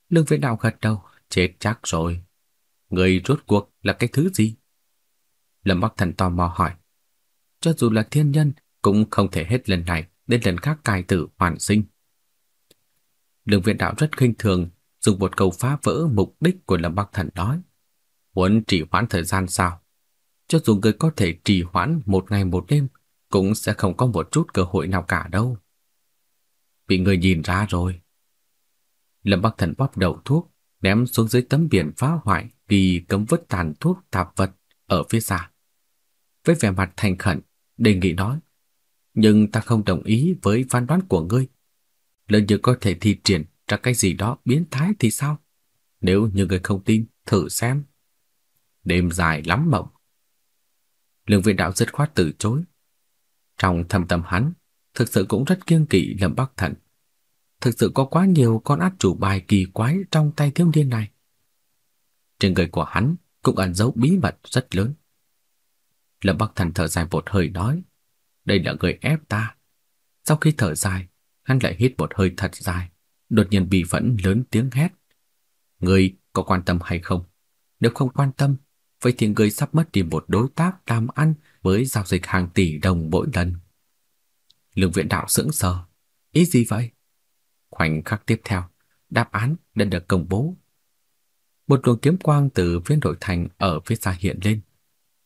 Lương Viễn Đạo gật đầu, chết chắc rồi. Người rốt cuộc là cái thứ gì? Lâm Bắc Thần tò mò hỏi. Cho dù là thiên nhân, cũng không thể hết lần này đến lần khác cài tử hoàn sinh. Lương Viễn Đạo rất khinh thường dùng một câu phá vỡ mục đích của Lâm Bắc Thần nói. Muốn trì hoãn thời gian sao? Cho dù người có thể trì hoãn một ngày một đêm, cũng sẽ không có một chút cơ hội nào cả đâu. Bị người nhìn ra rồi. Lâm Bắc Thần bóp đầu thuốc, ném xuống dưới tấm biển phá hoại vì cấm vứt tàn thuốc tạp vật ở phía xa. Với vẻ mặt thành khẩn, đề nghị nói, nhưng ta không đồng ý với phán đoán của ngươi. Lỡ như có thể thi triển ra cái gì đó biến thái thì sao? Nếu như người không tin, thử xem. Đêm dài lắm mộng. Lương viện đạo dứt khoát từ chối. Trong thâm tâm hắn, thực sự cũng rất kiêng kỵ Lâm Bắc Thần. Thực sự có quá nhiều con át chủ bài kỳ quái trong tay thiếu niên này. Trên người của hắn cũng ẩn giấu bí mật rất lớn. Lâm Bắc Thần thở dài một hơi nói, đây là người ép ta. Sau khi thở dài, hắn lại hít một hơi thật dài, đột nhiên bị phẫn lớn tiếng hét. Người có quan tâm hay không? Nếu không quan tâm, vậy thì người sắp mất đi một đối tác làm ăn với giao dịch hàng tỷ đồng mỗi lần. Lương viện đạo sững sờ. Ý gì vậy? Khoảnh khắc tiếp theo, đáp án đã được công bố. Một luồng kiếm quang từ viên đội thành ở phía xa hiện lên.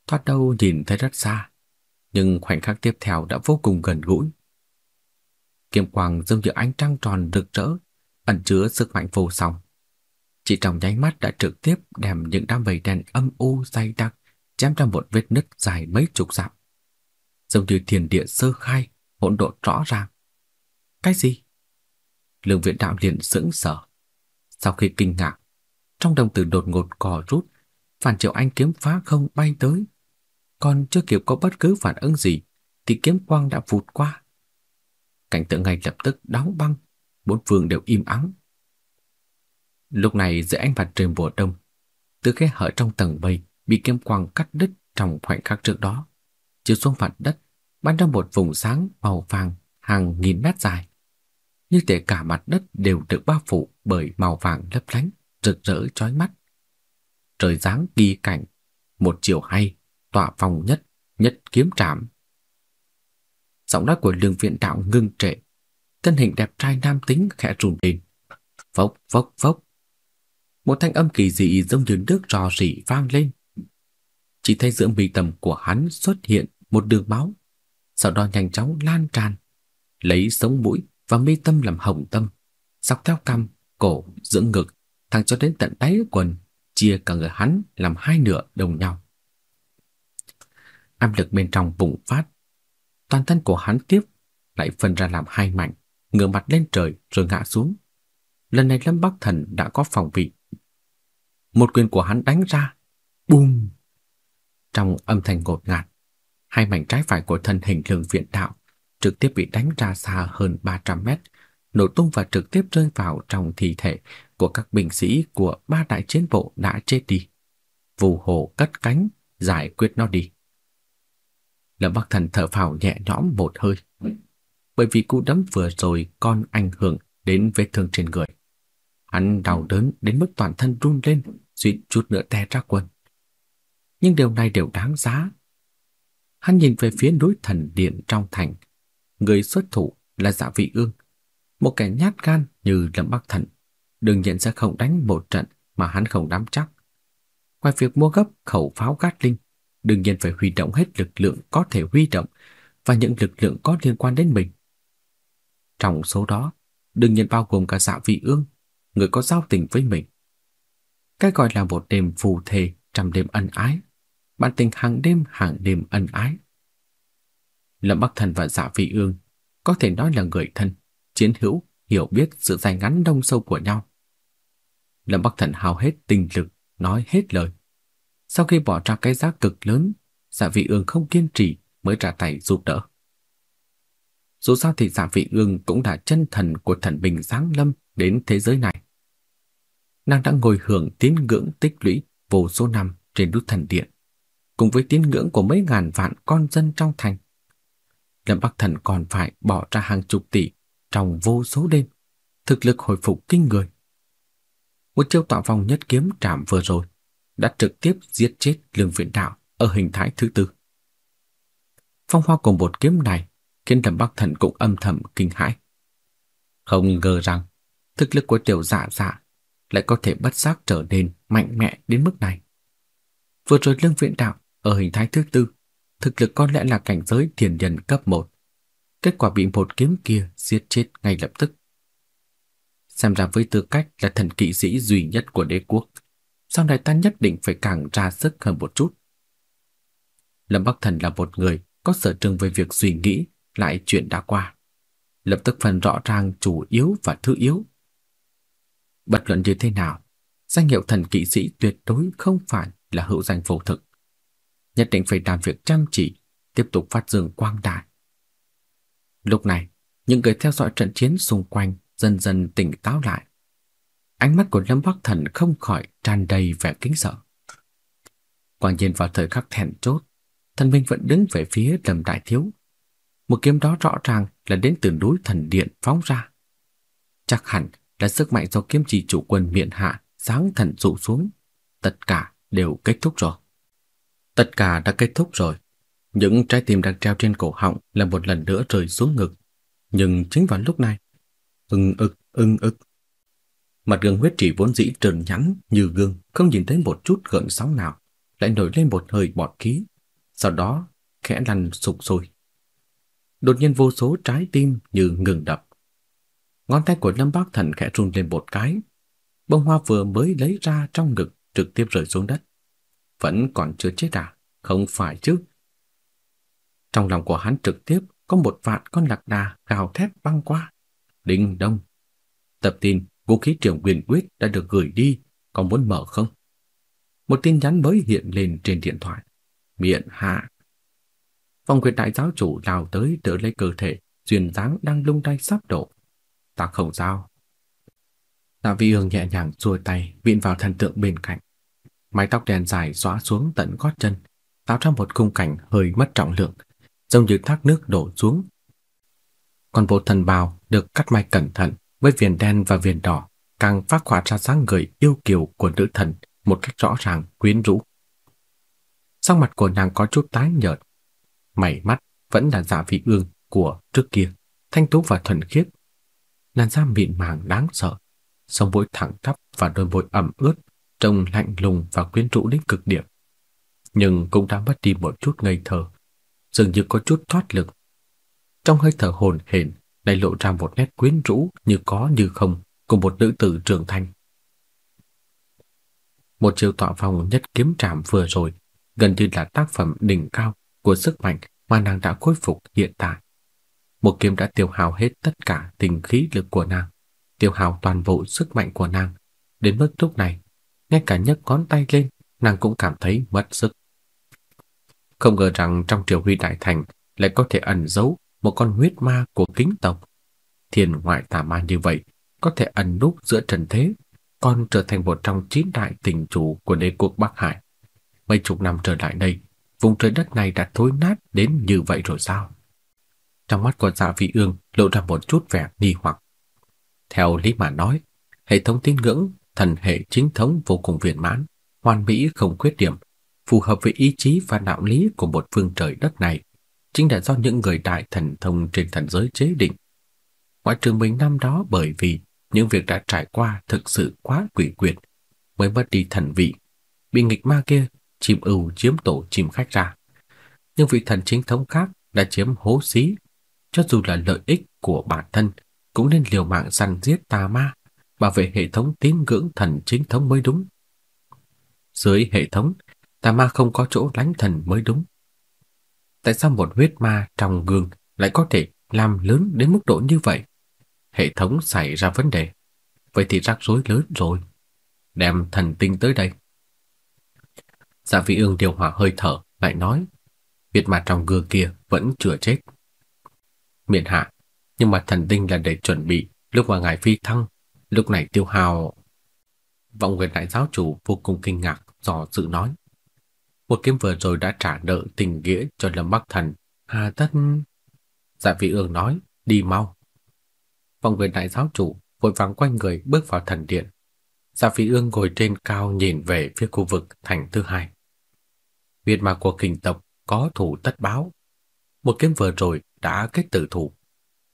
Thoát đâu nhìn thấy rất xa, nhưng khoảnh khắc tiếp theo đã vô cùng gần gũi. Kiếm quang giống như ánh trăng tròn rực rỡ, ẩn chứa sức mạnh vô song. Chỉ trong nháy mắt đã trực tiếp đem những đám mây đen âm u dày đặc chém ra một vết nứt dài mấy chục dặm. Giống như thiên địa sơ khai, hỗn độn rõ ràng. Cái gì? Lương viện đạo liền sững sờ. Sau khi kinh ngạc, trong đồng tử đột ngột cò rút, phản triệu anh kiếm phá không bay tới. Còn chưa kịp có bất cứ phản ứng gì, thì kiếm quang đã vụt qua. Cảnh tượng ngay lập tức đóng băng, bốn phương đều im ắng. Lúc này giữa ánh mặt trời mùa đông, từ khe hở trong tầng mây bị kiếm quang cắt đứt trong khoảnh khắc trước đó, chiếu xuống mặt đất, bắn ra một vùng sáng màu vàng hàng nghìn mét dài. Như thể cả mặt đất đều được bao phủ bởi màu vàng lấp lánh, rực rỡ chói mắt. Trời dáng kỳ cảnh, một chiều hay, tọa phòng nhất, nhất kiếm trảm. Giọng nói của lương viện đạo ngưng trệ, thân hình đẹp trai nam tính khẽ run lên. Phốc phốc phốc. Một thanh âm kỳ dị giống như nước rò rỉ vang lên. Chỉ thấy giữa mi tầm của hắn xuất hiện một đường máu, sau đó nhanh chóng lan tràn, lấy sống mũi và mi tâm làm hồng tâm, dọc theo cằm, cổ, giữa ngực, thẳng cho đến tận đáy quần, chia cả người hắn làm hai nửa đồng nhau. Áp lực bên trong bùng phát, toàn thân của hắn tiếp lại phân ra làm hai mảnh, ngửa mặt lên trời rồi ngã xuống. Lần này Lâm Bắc Thần đã có phòng bị. Một quyền của hắn đánh ra, bùm! Trong âm thanh ngột ngạt, hai mảnh trái phải của thân hình lường viện đạo trực tiếp bị đánh ra xa hơn 300 mét, nổ tung và trực tiếp rơi vào trong thi thể của các binh sĩ của ba đại chiến bộ đã chết đi. Vù hồ cất cánh, giải quyết nó đi. Lâm Bắc Thần thở phào nhẹ nhõm một hơi, bởi vì cú đấm vừa rồi còn ảnh hưởng đến vết thương trên người. Hắn đau đớn đến mức toàn thân run lên, suýt chút nữa té ra quần. Nhưng điều này đều đáng giá. Hắn nhìn về phía núi thần điện trong thành. Người xuất thủ là dạ vị ương, một kẻ nhát gan như Lâm Bắc Thần. Đương nhiên sẽ không đánh một trận mà hắn không nắm chắc. Ngoài việc mua gấp khẩu pháo Gatling, đương nhiên phải huy động hết lực lượng có thể huy động và những lực lượng có liên quan đến mình. Trong số đó, đương nhiên bao gồm cả dạ vị ương, người có giao tình với mình. Cái gọi là một đêm phù thề trăm đêm ân ái, bạn tình hàng đêm hàng đêm ân ái. Lâm Bắc Thần và Dạ Vị Ương có thể nói là người thân, chiến hữu, hiểu biết sự dài ngắn đông sâu của nhau. Lâm Bắc Thần hao hết tình lực, nói hết lời. Sau khi bỏ ra cái giá cực lớn, Dạ Vị Ương không kiên trì mới trả tay giúp đỡ. Dù sao thì Dạ Vị Ương cũng là chân thần của thần bình giáng lâm đến thế giới này. Nàng đã ngồi hưởng tín ngưỡng tích lũy vô số năm trên núi thần điện, cùng với tín ngưỡng của mấy ngàn vạn con dân trong thành. Lâm Bắc Thần còn phải bỏ ra hàng chục tỷ trong vô số đêm, thực lực hồi phục kinh người. Một chiêu tọa vòng nhất kiếm trảm vừa rồi đã trực tiếp giết chết Lương Viện Đạo ở hình thái thứ tư. Phong hoa của một kiếm này khiến Lâm Bắc Thần cũng âm thầm kinh hãi. Không ngờ rằng thực lực của tiểu dạ dạ lại có thể bất giác trở nên mạnh mẽ đến mức này. Vừa rồi Lương Viện Đạo ở hình thái thứ tư thực lực có lẽ là cảnh giới thiền nhân cấp 1. Kết quả bị một kiếm kia giết chết ngay lập tức. Xem ra với tư cách là thần kỵ sĩ duy nhất của đế quốc, sau này ta nhất định phải càng ra sức hơn một chút. Lâm Bắc Thần là một người có sở trường về việc suy nghĩ lại chuyện đã qua. Lập tức phần rõ ràng chủ yếu và thứ yếu. Bất luận như thế nào, danh hiệu thần kỵ sĩ tuyệt đối không phải là hữu danh vô thực. Nhất định phải làm việc chăm chỉ, tiếp tục phát dương quang đại. Lúc này, những người theo dõi trận chiến xung quanh dần dần tỉnh táo lại. Ánh mắt của Lâm Bắc Thần không khỏi tràn đầy vẻ kính sợ. Quả nhiên vào thời khắc thèn chốt, thần minh vẫn đứng về phía Lâm Đại Thiếu. Một kiếm đó rõ ràng là đến từ núi thần điện phóng ra. Chắc hẳn là sức mạnh do kiếm chỉ chủ quân miện hạ sáng thần dụ xuống. Tất cả đều kết thúc rồi. Tất cả đã kết thúc rồi. Những trái tim đang treo trên cổ họng là một lần nữa rơi xuống ngực. Nhưng chính vào lúc này, ưng ực, ưng ực. Mặt gương huyết chỉ vốn dĩ trần nhẵn như gương, không nhìn thấy một chút gợn sóng nào, lại nổi lên một hơi bọt khí, sau đó khẽ lăn sụp sôi. Đột nhiên vô số trái tim như ngừng đập. Ngón tay của Lâm Bác Thần khẽ run lên một cái, bông hoa vừa mới lấy ra trong ngực trực tiếp rơi xuống đất. Vẫn còn chưa chết à? Không phải chứ? Trong lòng của hắn trực tiếp có một vạn con lạc đà gào thét băng qua. Đinh đông. Tập tin vũ khí trưởng quyền quyết đã được gửi đi, có muốn mở không? Một tin nhắn mới hiện lên trên điện thoại. Miệng hạ. Phong quyền đại giáo chủ lao tới đỡ lấy cơ thể, duyên dáng đang lung lay sắp đổ. Ta không sao. Tạ vi ương nhẹ nhàng xuôi tay, vịn vào thần tượng bên cạnh. Mái tóc đen dài xóa xuống tận gót chân, tạo ra một khung cảnh hơi mất trọng lượng, giống như thác nước đổ xuống. Còn bộ thần bào được cắt may cẩn thận với viền đen và viền đỏ, càng phát họa ra dáng người yêu kiều của nữ thần một cách rõ ràng quyến rũ. Sắc mặt của nàng có chút tái nhợt, mày mắt vẫn là dạ vị ương của trước kia, thanh tú và thuần khiết. Làn da mịn màng đáng sợ, sống mũi thẳng tắp và đôi môi ẩm ướt, trông lạnh lùng và quyến rũ đến cực điểm. Nhưng cũng đã mất đi một chút ngây thơ, dường như có chút thoát lực. Trong hơi thở hồn hển lại lộ ra một nét quyến rũ như có như không của một nữ tử trưởng thành. Một chiêu tọa phong nhất kiếm trảm vừa rồi gần như là tác phẩm đỉnh cao của sức mạnh mà nàng đã khôi phục hiện tại. Một kiếm đã tiêu hao hết tất cả tình khí lực của nàng, tiêu hao toàn bộ sức mạnh của nàng. Đến mức lúc này, ngay cả nhấc ngón tay lên, nàng cũng cảm thấy mất sức. Không ngờ rằng trong triều huy đại thành lại có thể ẩn giấu một con huyết ma của kính tộc. Thiên ngoại tà ma như vậy có thể ẩn núp giữa trần thế, còn trở thành một trong chín đại tình chủ của đế quốc Bắc Hải. Mấy chục năm trở lại đây, vùng trời đất này đã thối nát đến như vậy rồi sao? Trong mắt của dạ vị ương lộ ra một chút vẻ nghi hoặc. Theo lý mà nói, hệ thống tín ngưỡng, thần hệ chính thống vô cùng viên mãn, hoàn mỹ không khuyết điểm, phù hợp với ý chí và đạo lý của một phương trời đất này, chính là do những người đại thần thông trên thần giới chế định. Ngoại trừ mình năm đó bởi vì những việc đã trải qua thực sự quá quỷ quyệt, mới mất đi thần vị, bị nghịch ma kia chìm ưu chiếm tổ chìm khách ra. Nhưng vị thần chính thống khác đã chiếm hố xí, cho dù là lợi ích của bản thân cũng nên liều mạng săn giết tà ma, bảo vệ hệ thống tín ngưỡng thần chính thống mới đúng. Dưới hệ thống, tà ma không có chỗ lánh thần mới đúng. Tại sao một huyết ma trong gương lại có thể làm lớn đến mức độ như vậy? Hệ thống xảy ra vấn đề. Vậy thì rắc rối lớn rồi. Đem thần tinh tới đây. Dạ vị ương điều hòa hơi thở, lại nói, huyết ma trong gương kia vẫn chưa chết miện hạ, nhưng mà thần tinh là để chuẩn bị lúc mà ngài phi thăng, lúc này tiêu hào. Vọng Nguyệt đại giáo chủ vô cùng kinh ngạc, dò sự nói. Một kiếm vừa rồi đã trả nợ tình nghĩa cho Lâm Bắc Thần. Hà tất... Dạ vị ương nói, đi mau. Vọng Nguyệt đại giáo chủ vội vàng quanh người bước vào thần điện. Dạ vị ương ngồi trên cao nhìn về phía khu vực thành thứ hai. việt mà của kình tộc có thủ tất báo. Một kiếm vừa rồi đã kết tử thủ.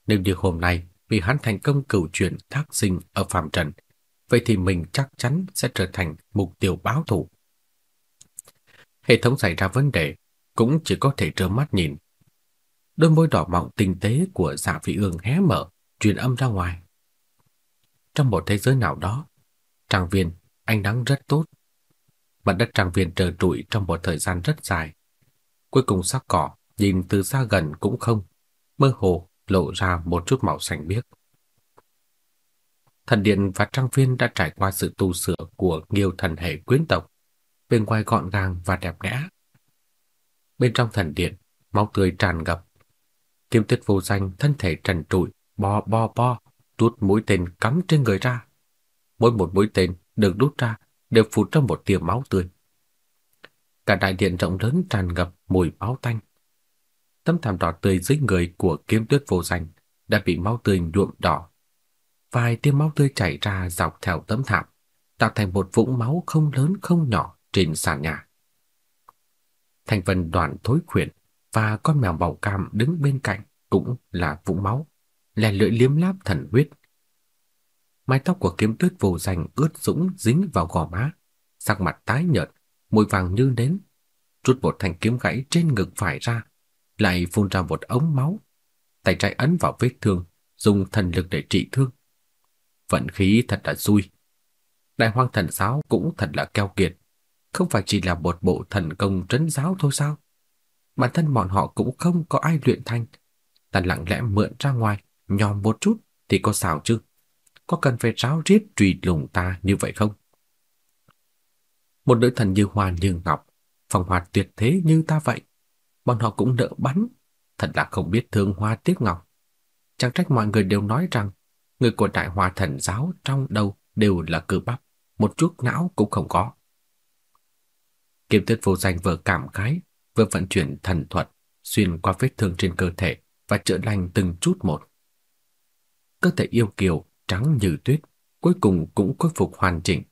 Nếu như hôm nay vì hắn thành công cửu chuyển thác sinh ở phàm trần, vậy thì mình chắc chắn sẽ trở thành mục tiêu báo thù. Hệ thống xảy ra vấn đề, cũng chỉ có thể trơ mắt nhìn. Đôi môi đỏ mọng tinh tế của Dạ Phi Ương hé mở, truyền âm ra ngoài. Trong một thế giới nào đó, trang viên ánh nắng rất tốt. Mặt đất trang viên trờ trụi trong một thời gian rất dài. Cuối cùng sắc cỏ nhìn từ xa gần cũng không, mơ hồ lộ ra một chút màu xanh biếc. Thần điện và trang viên đã trải qua sự tu sửa của nhiều thần hệ quyến tộc, bên ngoài gọn gàng và đẹp đẽ. Bên trong thần điện, máu tươi tràn ngập. Kim Tuyết vô danh thân thể trần trụi, bo bo bo, rút mũi tên cắm trên người ra. Mỗi một mũi tên được rút ra đều phụt ra một tia máu tươi. Cả đại điện rộng lớn tràn ngập mùi máu tanh. Tấm thảm đỏ tươi dưới người của kiếm tuyết vô danh đã bị máu tươi nhuộm đỏ. Vài tia máu tươi chảy ra dọc theo tấm thảm, tạo thành một vũng máu không lớn không nhỏ trên sàn nhà. Thành vân đoàn thối khuyển và con mèo màu cam đứng bên cạnh cũng là vũng máu, lè lưỡi liếm láp thần huyết. Mái tóc của kiếm tuyết vô danh ướt sũng dính vào gò má, sắc mặt tái nhợt, môi vàng như nến, rút một thanh kiếm gãy trên ngực phải ra, lại phun ra một ống máu, tay trái ấn vào vết thương, dùng thần lực để trị thương. Vận khí thật là xui. Đại hoang thần giáo cũng thật là keo kiệt, không phải chỉ là một bộ thần công trấn giáo thôi sao? Bản thân bọn họ cũng không có ai luyện thành, ta lặng lẽ mượn ra ngoài, nhòm một chút thì có sao chứ? Có cần phải ráo riết truy lùng ta như vậy không? Một nữ thần như hoa như ngọc, phong hoạt tuyệt thế như ta vậy, bọn họ cũng đỡ bắn, thật là không biết thương hoa tiếc ngọc. Chẳng trách mọi người đều nói rằng người của Đại hòa Thần giáo trong đầu đều là cơ bắp, một chút não cũng không có. Kim Tuyết vô danh vừa cảm khái, vừa vận chuyển thần thuật xuyên qua vết thương trên cơ thể và chữa lành từng chút một. Cơ thể yêu kiều, trắng như tuyết, cuối cùng cũng khôi phục hoàn chỉnh.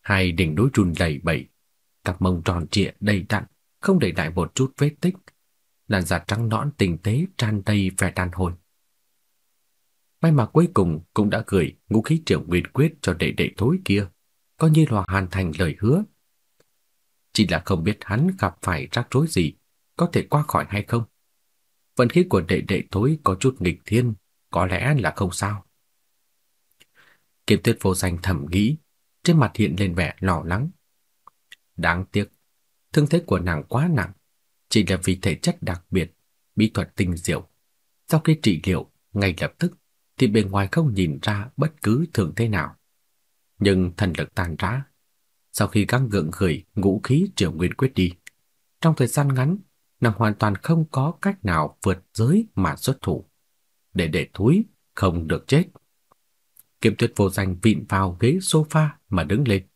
Hai đỉnh núi run lẩy bẩy, cặp mông tròn trịa đầy đặn, không để lại một chút vết tích, làn da trắng nõn tinh tế tràn đầy vẻ đàn hồi. May mà cuối cùng cũng đã gửi ngũ khí triệu nguyên quyết cho đệ đệ thối kia, coi như là hoàn thành lời hứa. Chỉ là không biết hắn gặp phải rắc rối gì, có thể qua khỏi hay không. Vận khí của đệ đệ thối có chút nghịch thiên, có lẽ là không sao. Kiếm tuyết vô danh thầm nghĩ, trên mặt hiện lên vẻ lo lắng. Đáng tiếc, thương thế của nàng quá nặng, chỉ là vì thể chất đặc biệt, bí thuật tinh diệu. Sau khi trị liệu, ngay lập tức thì bên ngoài không nhìn ra bất cứ thương thế nào. Nhưng thần lực tàn rã. Sau khi gắng gượng gửi ngũ khí triều nguyên quyết đi, trong thời gian ngắn, nàng hoàn toàn không có cách nào vượt giới mà xuất thủ. Để để thúi, không được chết. Kiếm tuyết vô danh vịn vào ghế sofa mà đứng lên.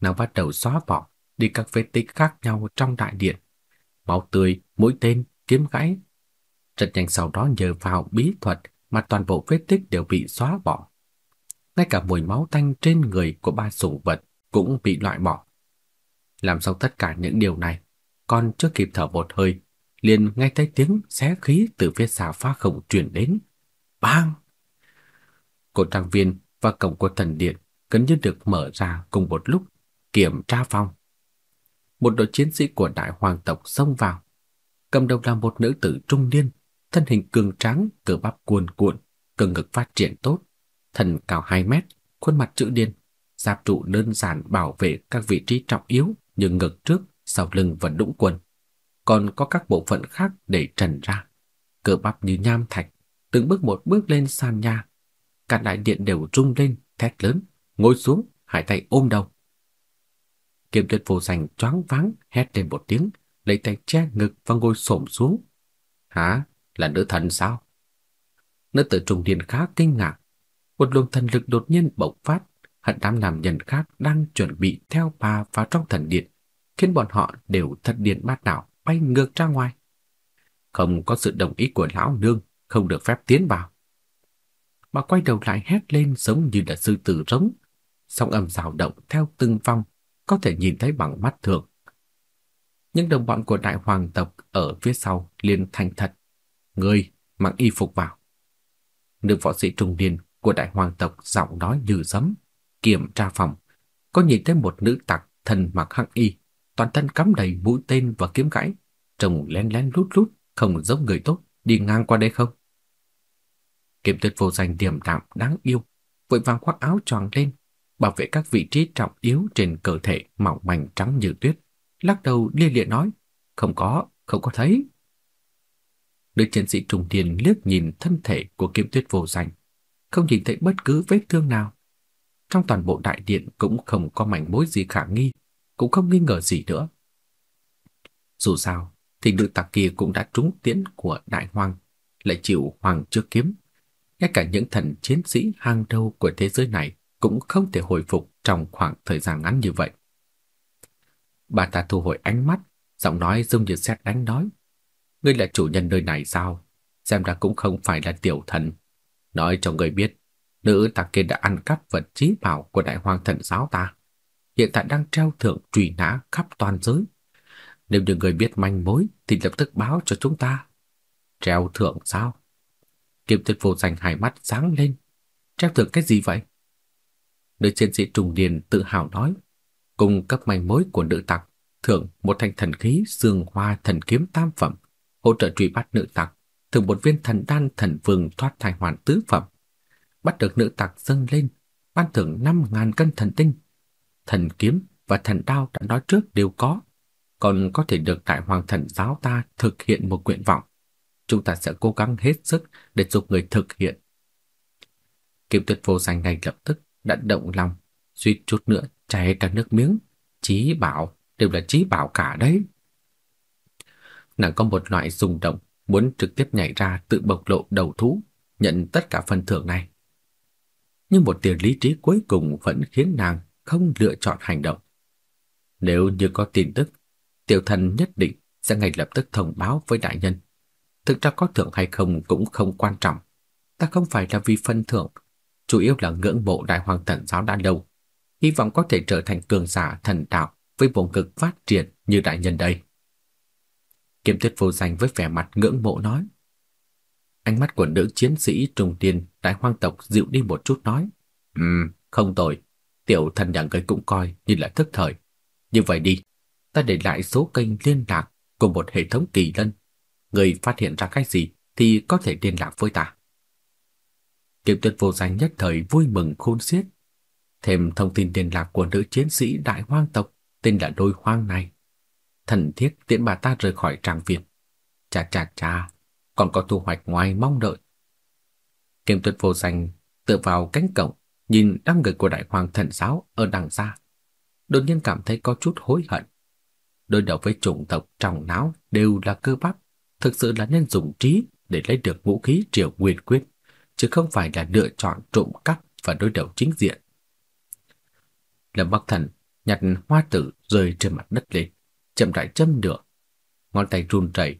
Nàng bắt đầu xóa bỏ đi các vết tích khác nhau trong đại điện. Máu tươi, mũi tên, kiếm gãy. Rất nhanh sau đó nhờ vào bí thuật mà toàn bộ vết tích đều bị xóa bỏ. Ngay cả mùi máu tanh trên người của ba sủng vật cũng bị loại bỏ. Làm xong tất cả những điều này, còn chưa kịp thở một hơi, liền nghe thấy tiếng xé khí từ phía xà phá khổng truyền đến. Bang! Cột trang viên và cổng của thần điện gần như được mở ra cùng một lúc, kiểm tra phòng. Một đội chiến sĩ của đại hoàng tộc xông vào. Cầm đầu là một nữ tử trung niên, thân hình cường tráng, cơ bắp cuồn cuộn, cơ ngực phát triển tốt, thân cao 2 mét, khuôn mặt chữ điên, giáp trụ đơn giản bảo vệ các vị trí trọng yếu như ngực trước, sau lưng và đũng quần. Còn có các bộ phận khác để trần ra. Cơ bắp như nham thạch, từng bước một bước lên sàn nhà. Cả đại điện đều rung lên, thét lớn, ngồi xuống, hai tay ôm đầu. Kiếm tuyệt vô danh choáng váng, hét lên một tiếng, lấy tay che ngực và ngồi xổm xuống. Hả? Là nữ thần sao? Nữ tử trung niên khá kinh ngạc. Một luồng thần lực đột nhiên bộc phát, hận đám nam nhân khác đang chuẩn bị theo bà vào trong thần điện, khiến bọn họ đều thật điện bát đảo bay ngược ra ngoài. Không có sự đồng ý của lão nương, không được phép tiến vào. Bà quay đầu lại hét lên giống như là sư tử rống, sóng âm dao động theo từng vòng, có thể nhìn thấy bằng mắt thường. Những đồng bọn của đại hoàng tộc ở phía sau liền thành thật, người mặc y phục vào. Nữ võ sĩ trung niên của đại hoàng tộc giọng nói như sấm, kiểm tra phòng, có nhìn thấy một nữ tặc thân mặc hắc y, toàn thân cắm đầy mũi tên và kiếm gãy, trông lén lén lút lút, không giống người tốt, đi ngang qua đây không? Kiếm tuyệt vô danh điềm đạm đáng yêu, vội vàng khoác áo choàng lên, bảo vệ các vị trí trọng yếu trên cơ thể mỏng manh trắng như tuyết, lắc đầu lia lịa nói, không có, không có thấy. Đứa chiến sĩ trung tiền liếc nhìn thân thể của kiếm tuyết vô danh, không nhìn thấy bất cứ vết thương nào. Trong toàn bộ đại điện cũng không có mảnh mối gì khả nghi, cũng không nghi ngờ gì nữa. Dù sao, thì nữ tặc kia cũng đã trúng tiễn của đại hoàng, lại chịu hoàng trước kiếm. Ngay cả những thần chiến sĩ hàng đầu của thế giới này cũng không thể hồi phục trong khoảng thời gian ngắn như vậy. Bà ta thu hồi ánh mắt, giọng nói dung như sét đánh nói. Ngươi là chủ nhân nơi này sao? Xem ra cũng không phải là tiểu thần. Nói cho ngươi biết, nữ tặc kia đã ăn cắp vật trí bảo của đại hoàng thần giáo ta. Hiện tại đang treo thưởng truy nã khắp toàn giới. Nếu như người biết manh mối thì lập tức báo cho chúng ta. Treo thưởng sao? Kiếm tuyệt vô danh hai mắt sáng lên. Treo thưởng cái gì vậy? Nữ chiến sĩ trùng điền tự hào nói. cùng cấp manh mối của nữ tặc, thưởng một thanh thần khí dương hoa thần kiếm tam phẩm, hỗ trợ truy bắt nữ tặc, thưởng một viên thần đan thần vương thoát thai hoàn tứ phẩm. Bắt được nữ tặc dâng lên, ban thưởng 5.000 cân thần tinh. Thần kiếm và thần đao đã nói trước đều có, còn có thể được đại hoàng thần giáo ta thực hiện một nguyện vọng. Chúng ta sẽ cố gắng hết sức để giúp người thực hiện. Kiếm tuyệt vô danh ngay lập tức đã động lòng, suýt chút nữa chảy cả nước miếng. Chí bảo, đều là chí bảo cả đấy. Nàng có một loại rung động, muốn trực tiếp nhảy ra tự bộc lộ đầu thú, nhận tất cả phần thưởng này. Nhưng một tia lý trí cuối cùng vẫn khiến nàng không lựa chọn hành động. Nếu như có tin tức, tiểu thần nhất định sẽ ngay lập tức thông báo với đại nhân. Thực ra có thưởng hay không cũng không quan trọng. Ta không phải là vì phân thưởng, chủ yếu là ngưỡng mộ đại hoàng thần giáo đã lâu. Hy vọng có thể trở thành cường giả thần đạo với vùng cực phát triển như đại nhân đây. Kiếm tuyết vô danh với vẻ mặt ngưỡng mộ nói. Ánh mắt của nữ chiến sĩ trùng tiền đại hoang tộc dịu đi một chút nói. Ừm, không tồi. Tiểu thần nhà người cũng coi như là thức thời. Như vậy đi, ta để lại số kênh liên lạc cùng một hệ thống kỳ lân. Người phát hiện ra cái gì thì có thể liên lạc với ta kiều tuyệt vô danh nhất thời vui mừng khôn xiết. Thêm thông tin liên lạc của nữ chiến sĩ đại hoang tộc tên là đôi hoang này. Thần thiết tiễn bà ta rời khỏi tràng viện. Chà chà chà, còn có thu hoạch ngoài mong đợi. Kiều tuyệt vô danh tựa vào cánh cổng, nhìn đám người của đại hoàng thần giáo ở đằng xa. Đột nhiên cảm thấy có chút hối hận. Đối đầu với chủng tộc trong não đều là cơ bắp, thực sự là nên dùng trí để lấy được vũ khí triệu nguyên quyết, chứ không phải là lựa chọn trộm cắp và đối đầu chính diện. Lâm Bắc Thần nhặt hoa tử rơi trên mặt đất lên, chậm rãi châm lửa, ngón tay run rẩy,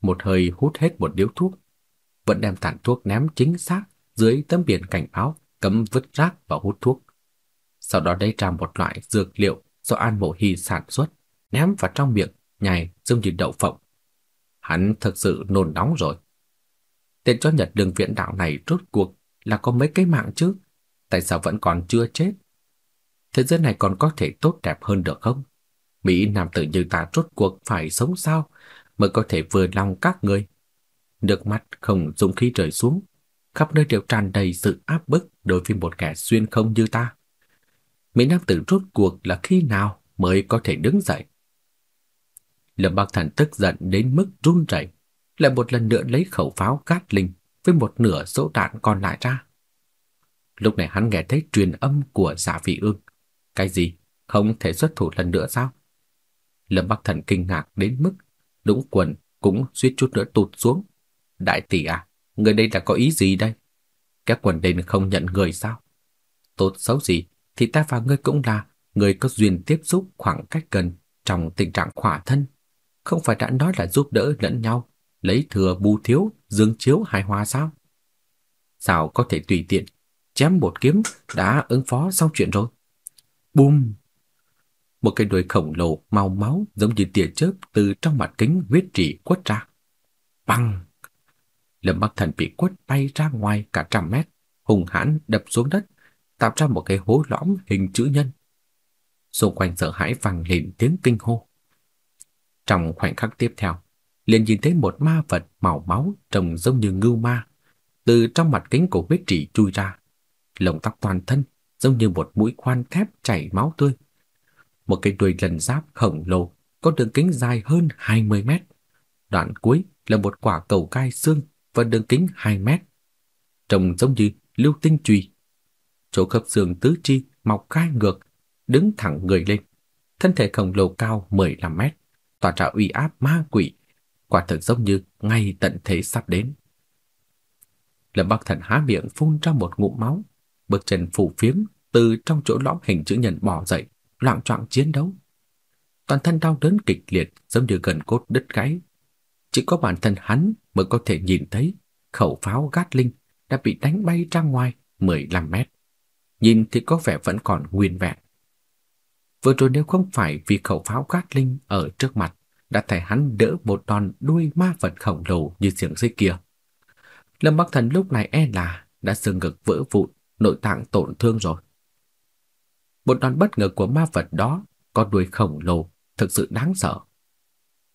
một hơi hút hết một điếu thuốc, vẫn đem tàn thuốc ném chính xác dưới tấm biển cảnh báo cấm vứt rác và hút thuốc. Sau đó lấy ra một loại dược liệu do An Mộ Hy sản xuất, ném vào trong miệng, nhai giống như đậu phộng. Hắn thực sự nôn nóng rồi. Tên cho Nhật đường viện đạo này rốt cuộc là có mấy cái mạng chứ? Tại sao vẫn còn chưa chết? Thế giới này còn có thể tốt đẹp hơn được không? Mỹ nam tử như ta rốt cuộc phải sống sao mới có thể vừa lòng các người? Nước mắt không dùng khí rơi xuống, khắp nơi đều tràn đầy sự áp bức đối với một kẻ xuyên không như ta. Mỹ nam tử rốt cuộc là khi nào mới có thể đứng dậy? Lâm Bắc Thần tức giận đến mức run rẩy, lại một lần nữa lấy khẩu pháo cát linh với một nửa số đạn còn lại ra. Lúc này hắn nghe thấy truyền âm của dạ Giả Vị Ương. Cái gì? Không thể xuất thủ lần nữa sao? Lâm Bắc Thần kinh ngạc đến mức đúng quần cũng suýt chút nữa tụt xuống. Đại tỷ à, người đây là có ý gì đây? Các quần đền không nhận người sao? Tốt xấu gì thì ta và ngươi cũng là người có duyên tiếp xúc khoảng cách gần trong tình trạng khỏa thân. Không phải đã nói là giúp đỡ lẫn nhau, lấy thừa bù thiếu, dương chiếu hài hòa sao? Sao có thể tùy tiện, chém một kiếm đã ứng phó xong chuyện rồi? Bùm! Một cái đuôi khổng lồ màu máu giống như tia chớp từ trong mặt kính huyết trì quất ra. Băng! Lâm Bắc Thần bị quất bay ra ngoài cả trăm mét, hùng hãn đập xuống đất, tạo ra một cái hố lõm hình chữ nhân. xung quanh sợ hãi vang lên tiếng kinh hô. Trong khoảnh khắc tiếp theo, liền nhìn thấy một ma vật màu máu trông giống như ngưu ma, từ trong mặt kính của huyết trì chui ra. Lông tóc toàn thân giống như một mũi khoan thép chảy máu tươi. Một cái đuôi lần giáp khổng lồ có đường kính dài hơn 20 mét. Đoạn cuối là một quả cầu cai xương và đường kính 2 mét. Trông giống như lưu tinh chùy. Chỗ khớp xương tứ chi mọc gai ngược, đứng thẳng người lên. Thân thể khổng lồ cao 15 mét, tỏa ra uy áp ma quỷ, quả thực giống như ngay tận thế sắp đến. Lâm Bắc Thần há miệng phun ra một ngụm máu, bước chân phủ phiếm từ trong chỗ lõm hình chữ nhật bò dậy, loạn choạng chiến đấu. Toàn thân đau đớn kịch liệt giống như gần cốt đứt gãy. Chỉ có bản thân hắn mới có thể nhìn thấy khẩu pháo Gatling đã bị đánh bay ra ngoài 15 mét. Nhìn thì có vẻ vẫn còn nguyên vẹn. Vừa rồi nếu không phải vì khẩu pháo Gatling ở trước mặt đã thay hắn đỡ một đòn đuôi ma vật khổng lồ như xiềng xích kia. Lâm Bắc Thần lúc này e là đã xương ngực vỡ vụn, nội tạng tổn thương rồi. Một đòn bất ngờ của ma vật đó có đuôi khổng lồ, thực sự đáng sợ.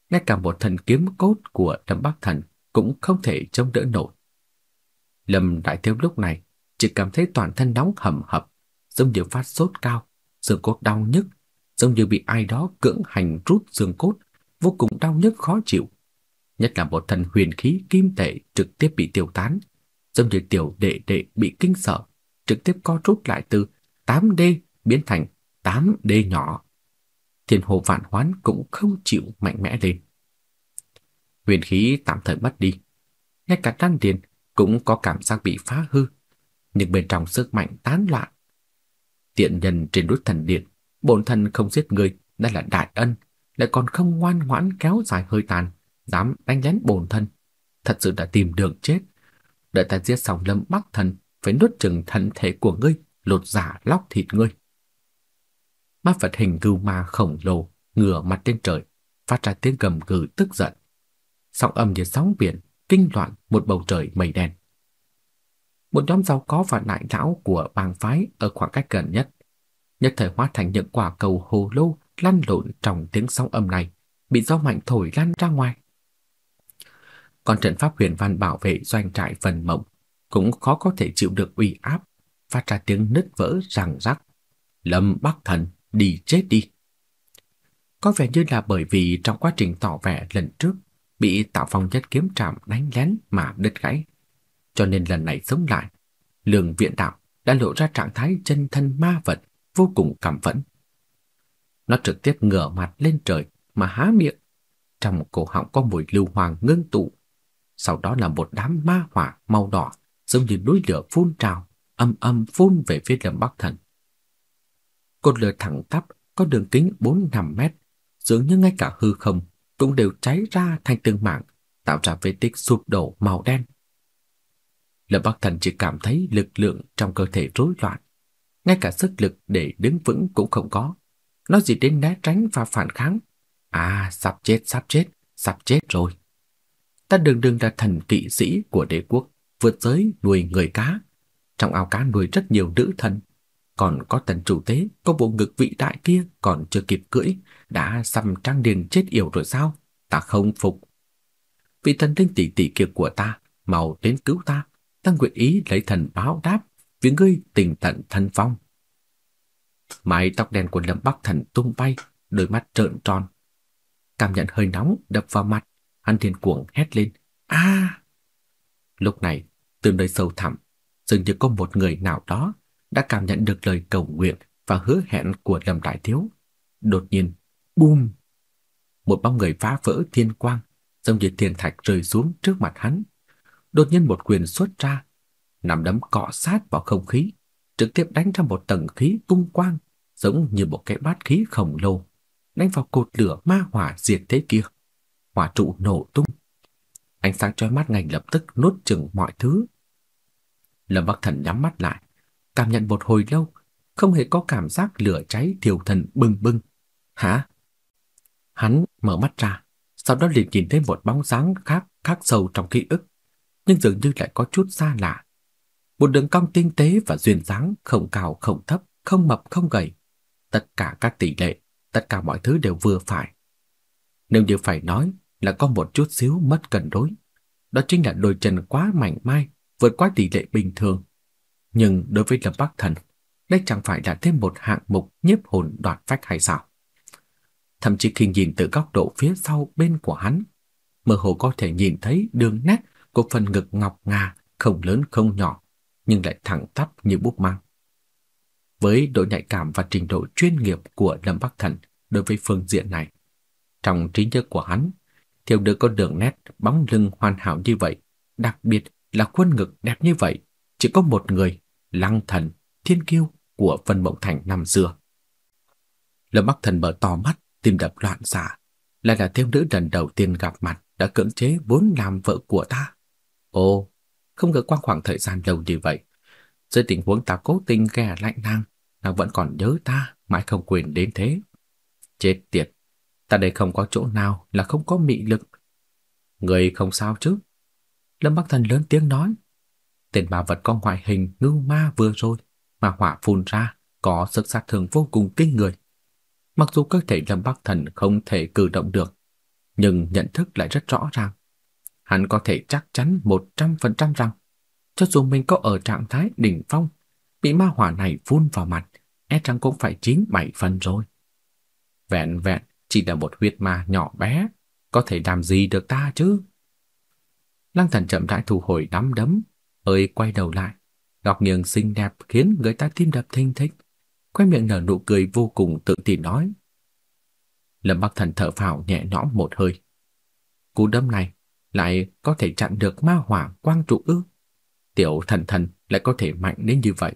Ngay cả một thần kiếm cốt của Lâm Bắc Thần cũng không thể chống đỡ nổi. Lâm Đại Thiếu lúc này chỉ cảm thấy toàn thân nóng hầm hập, giống như phát sốt cao, xương cốt đau nhức, giống như bị ai đó cưỡng hành rút xương cốt, vô cùng đau nhức khó chịu. Nhất là một thần huyền khí kim tệ trực tiếp bị tiêu tán, giống như tiểu đệ đệ bị kinh sợ, trực tiếp co rút lại từ 8D biến thành 8D nhỏ. Thiên hồ vạn hoán cũng không chịu mạnh mẽ lên. Huyền khí tạm thời mất đi, ngay cả đan điền cũng có cảm giác bị phá hư, nhưng bên trong sức mạnh tán loạn. Tiện nhân trên đốt thần điện, bổn thân không giết người đã là đại ân, lại còn không ngoan ngoãn kéo dài hơi tàn, dám đánh lén bổn thân, thật sự đã tìm đường chết. Đợi ta giết xong Lâm Bắc Thần, phải nuốt chừng thân thể của ngươi, lột giả lóc thịt ngươi. Ma Phật hình cừu ma khổng lồ ngửa mặt lên trời, phát ra tiếng gầm gừ tức giận. Sóng âm như sóng biển, kinh loạn một bầu trời mây đen. Một nhóm giàu có và đại lão của bang phái ở khoảng cách gần nhất, nhất thời hóa thành những quả cầu hồ lô lăn lộn trong tiếng sóng âm này, bị gió mạnh thổi lăn ra ngoài. Còn trận pháp huyền văn bảo vệ doanh trại phần mộng cũng khó có thể chịu được uy áp, phát ra tiếng nứt vỡ răng rắc. Lâm Bắc Thần, đi chết đi. Có vẻ như là bởi vì trong quá trình tỏ vẻ lần trước bị tạo phong nhất kiếm trạm đánh lén mà đứt gãy. Cho nên lần này sống lại, lường viện đạo đã lộ ra trạng thái chân thân ma vật vô cùng cảm phẫn. Nó trực tiếp ngửa mặt lên trời mà há miệng. Trong cổ họng có mùi lưu hoàng ngưng tụ. Sau đó là một đám ma hỏa màu đỏ giống như núi lửa phun trào, âm âm phun về phía Lâm Bắc Thần. Cột lửa thẳng tắp có đường kính 4-5 mét, dường như ngay cả hư không cũng đều cháy ra thành từng mảng, tạo ra vết tích sụp đổ màu đen. Lâm Bắc Thần chỉ cảm thấy lực lượng trong cơ thể rối loạn, ngay cả sức lực để đứng vững cũng không có. Nó gì đến né tránh và phản kháng. À, sắp chết, sắp chết, sắp chết rồi. Ta đừng đừng là thần kỵ sĩ của đế quốc, vượt giới nuôi người cá. Trong ao cá nuôi rất nhiều nữ thần. Còn có tần chủ tế, có bộ ngực vị đại kia còn chưa kịp cưỡi, đã xăm trang điền chết yểu rồi sao? Ta không phục. Vị thần linh tỷ tỷ kia của ta, mau đến cứu ta. Ta nguyện ý lấy thần báo đáp vì ngươi tình tận thân phong. Mái tóc đen của Lâm Bắc Thần tung bay, đôi mắt trợn tròn. Cảm nhận hơi nóng đập vào mặt, hắn thiên cuồng hét lên. a Lúc này, từ nơi sâu thẳm, dường như có một người nào đó đã cảm nhận được lời cầu nguyện và hứa hẹn của Lâm Đại Thiếu. Đột nhiên, bùm! Một bóng người phá vỡ thiên quang, giống như thiên thạch rơi xuống trước mặt hắn. Đột nhiên một quyền xuất ra, nắm đấm cọ sát vào không khí, trực tiếp đánh ra một tầng khí tung quang, giống như một cái bát khí khổng lồ, đánh vào cột lửa ma hỏa diệt thế kia. Hỏa trụ nổ tung. Ánh sáng chói mắt ngay lập tức nuốt chửng mọi thứ. Lâm Bắc Thần nhắm mắt lại, cảm nhận một hồi lâu, không hề có cảm giác lửa cháy thiêu thần bừng bừng. Hả? Hắn mở mắt ra, sau đó liền nhìn thấy một bóng dáng khác khác sâu trong ký ức, nhưng dường như lại có chút xa lạ. Một đường cong tinh tế và duyên dáng không cao không thấp, không mập không gầy. tất cả các tỷ lệ, tất cả mọi thứ đều vừa phải. Nếu như phải nói là có một chút xíu mất cân đối, đó chính là đôi chân quá mảnh mai, vượt quá tỷ lệ bình thường. Nhưng đối với Lâm Bắc Thần, đây chẳng phải là thêm một hạng mục nhiếp hồn đoạt phách hay sao? Thậm chí khi nhìn từ góc độ phía sau bên của hắn, mơ hồ có thể nhìn thấy đường nét của phần ngực ngọc ngà không lớn không nhỏ, nhưng lại thẳng tắp như búp măng. Với độ nhạy cảm và trình độ chuyên nghiệp của Lâm Bắc Thần đối với phương diện này, trong trí nhớ của hắn, thiếu được có đường nét bóng lưng hoàn hảo như vậy, đặc biệt là khuôn ngực đẹp như vậy, chỉ có một người, Lăng Thần, thiên kiêu của Vân Mộng Thành năm xưa. Lâm Bắc Thần mở to mắt, tim đập loạn xạ, lại là thiếu nữ lần đầu tiên gặp mặt đã cưỡng chế vốn làm vợ của ta. Ồ, không ngờ qua khoảng thời gian lâu như vậy, dưới tình huống ta cố tình ghẻ lạnh nàng, nàng vẫn còn nhớ ta, mãi không quên đến thế. Chết tiệt, ta đây không có chỗ nào là không có mị lực. Người không sao chứ? Lâm Bắc Thần lớn tiếng nói. Tên bà vật con ngoại hình ngưu ma vừa rồi, mà hỏa phun ra, có sức sát thương vô cùng kinh người. Mặc dù cơ thể Lâm Bắc Thần không thể cử động được, nhưng nhận thức lại rất rõ ràng. Hắn có thể chắc chắn 100% rằng, cho dù mình có ở trạng thái đỉnh phong, bị ma hỏa này phun vào mặt, e rằng cũng phải chín bảy phần rồi. Vẹn vẹn chỉ là một huyết ma nhỏ bé, có thể làm gì được ta chứ? Lăng thần chậm rãi thu hồi đám đấm, ơi quay đầu lại, góc nghiêng xinh đẹp khiến người ta tim đập thình thịch, quay miệng nở nụ cười vô cùng tự tin nói. Lâm Bắc Thần thở phào nhẹ nhõm một hơi. Cú đấm này lại có thể chặn được ma hỏa quang trụ ư? Tiểu thần thần lại có thể mạnh đến như vậy.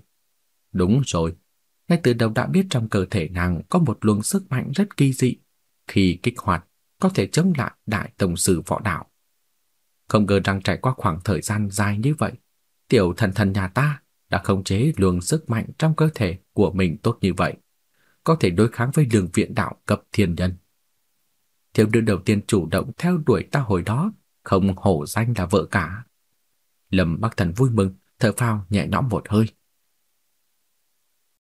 Đúng rồi, ngay từ đầu đã biết trong cơ thể nàng có một luồng sức mạnh rất kỳ dị, khi kích hoạt có thể chống lại đại tổng sư võ đạo. Không ngờ rằng trải qua khoảng thời gian dài như vậy, tiểu thần thần nhà ta đã khống chế luồng sức mạnh trong cơ thể của mình tốt như vậy, có thể đối kháng với đường viện đạo cấp thiên nhân. Thiếu nữ đầu tiên chủ động theo đuổi ta hồi đó, không hổ danh là vợ cả. Lâm Bắc Thần vui mừng, thở phào nhẹ nhõm một hơi.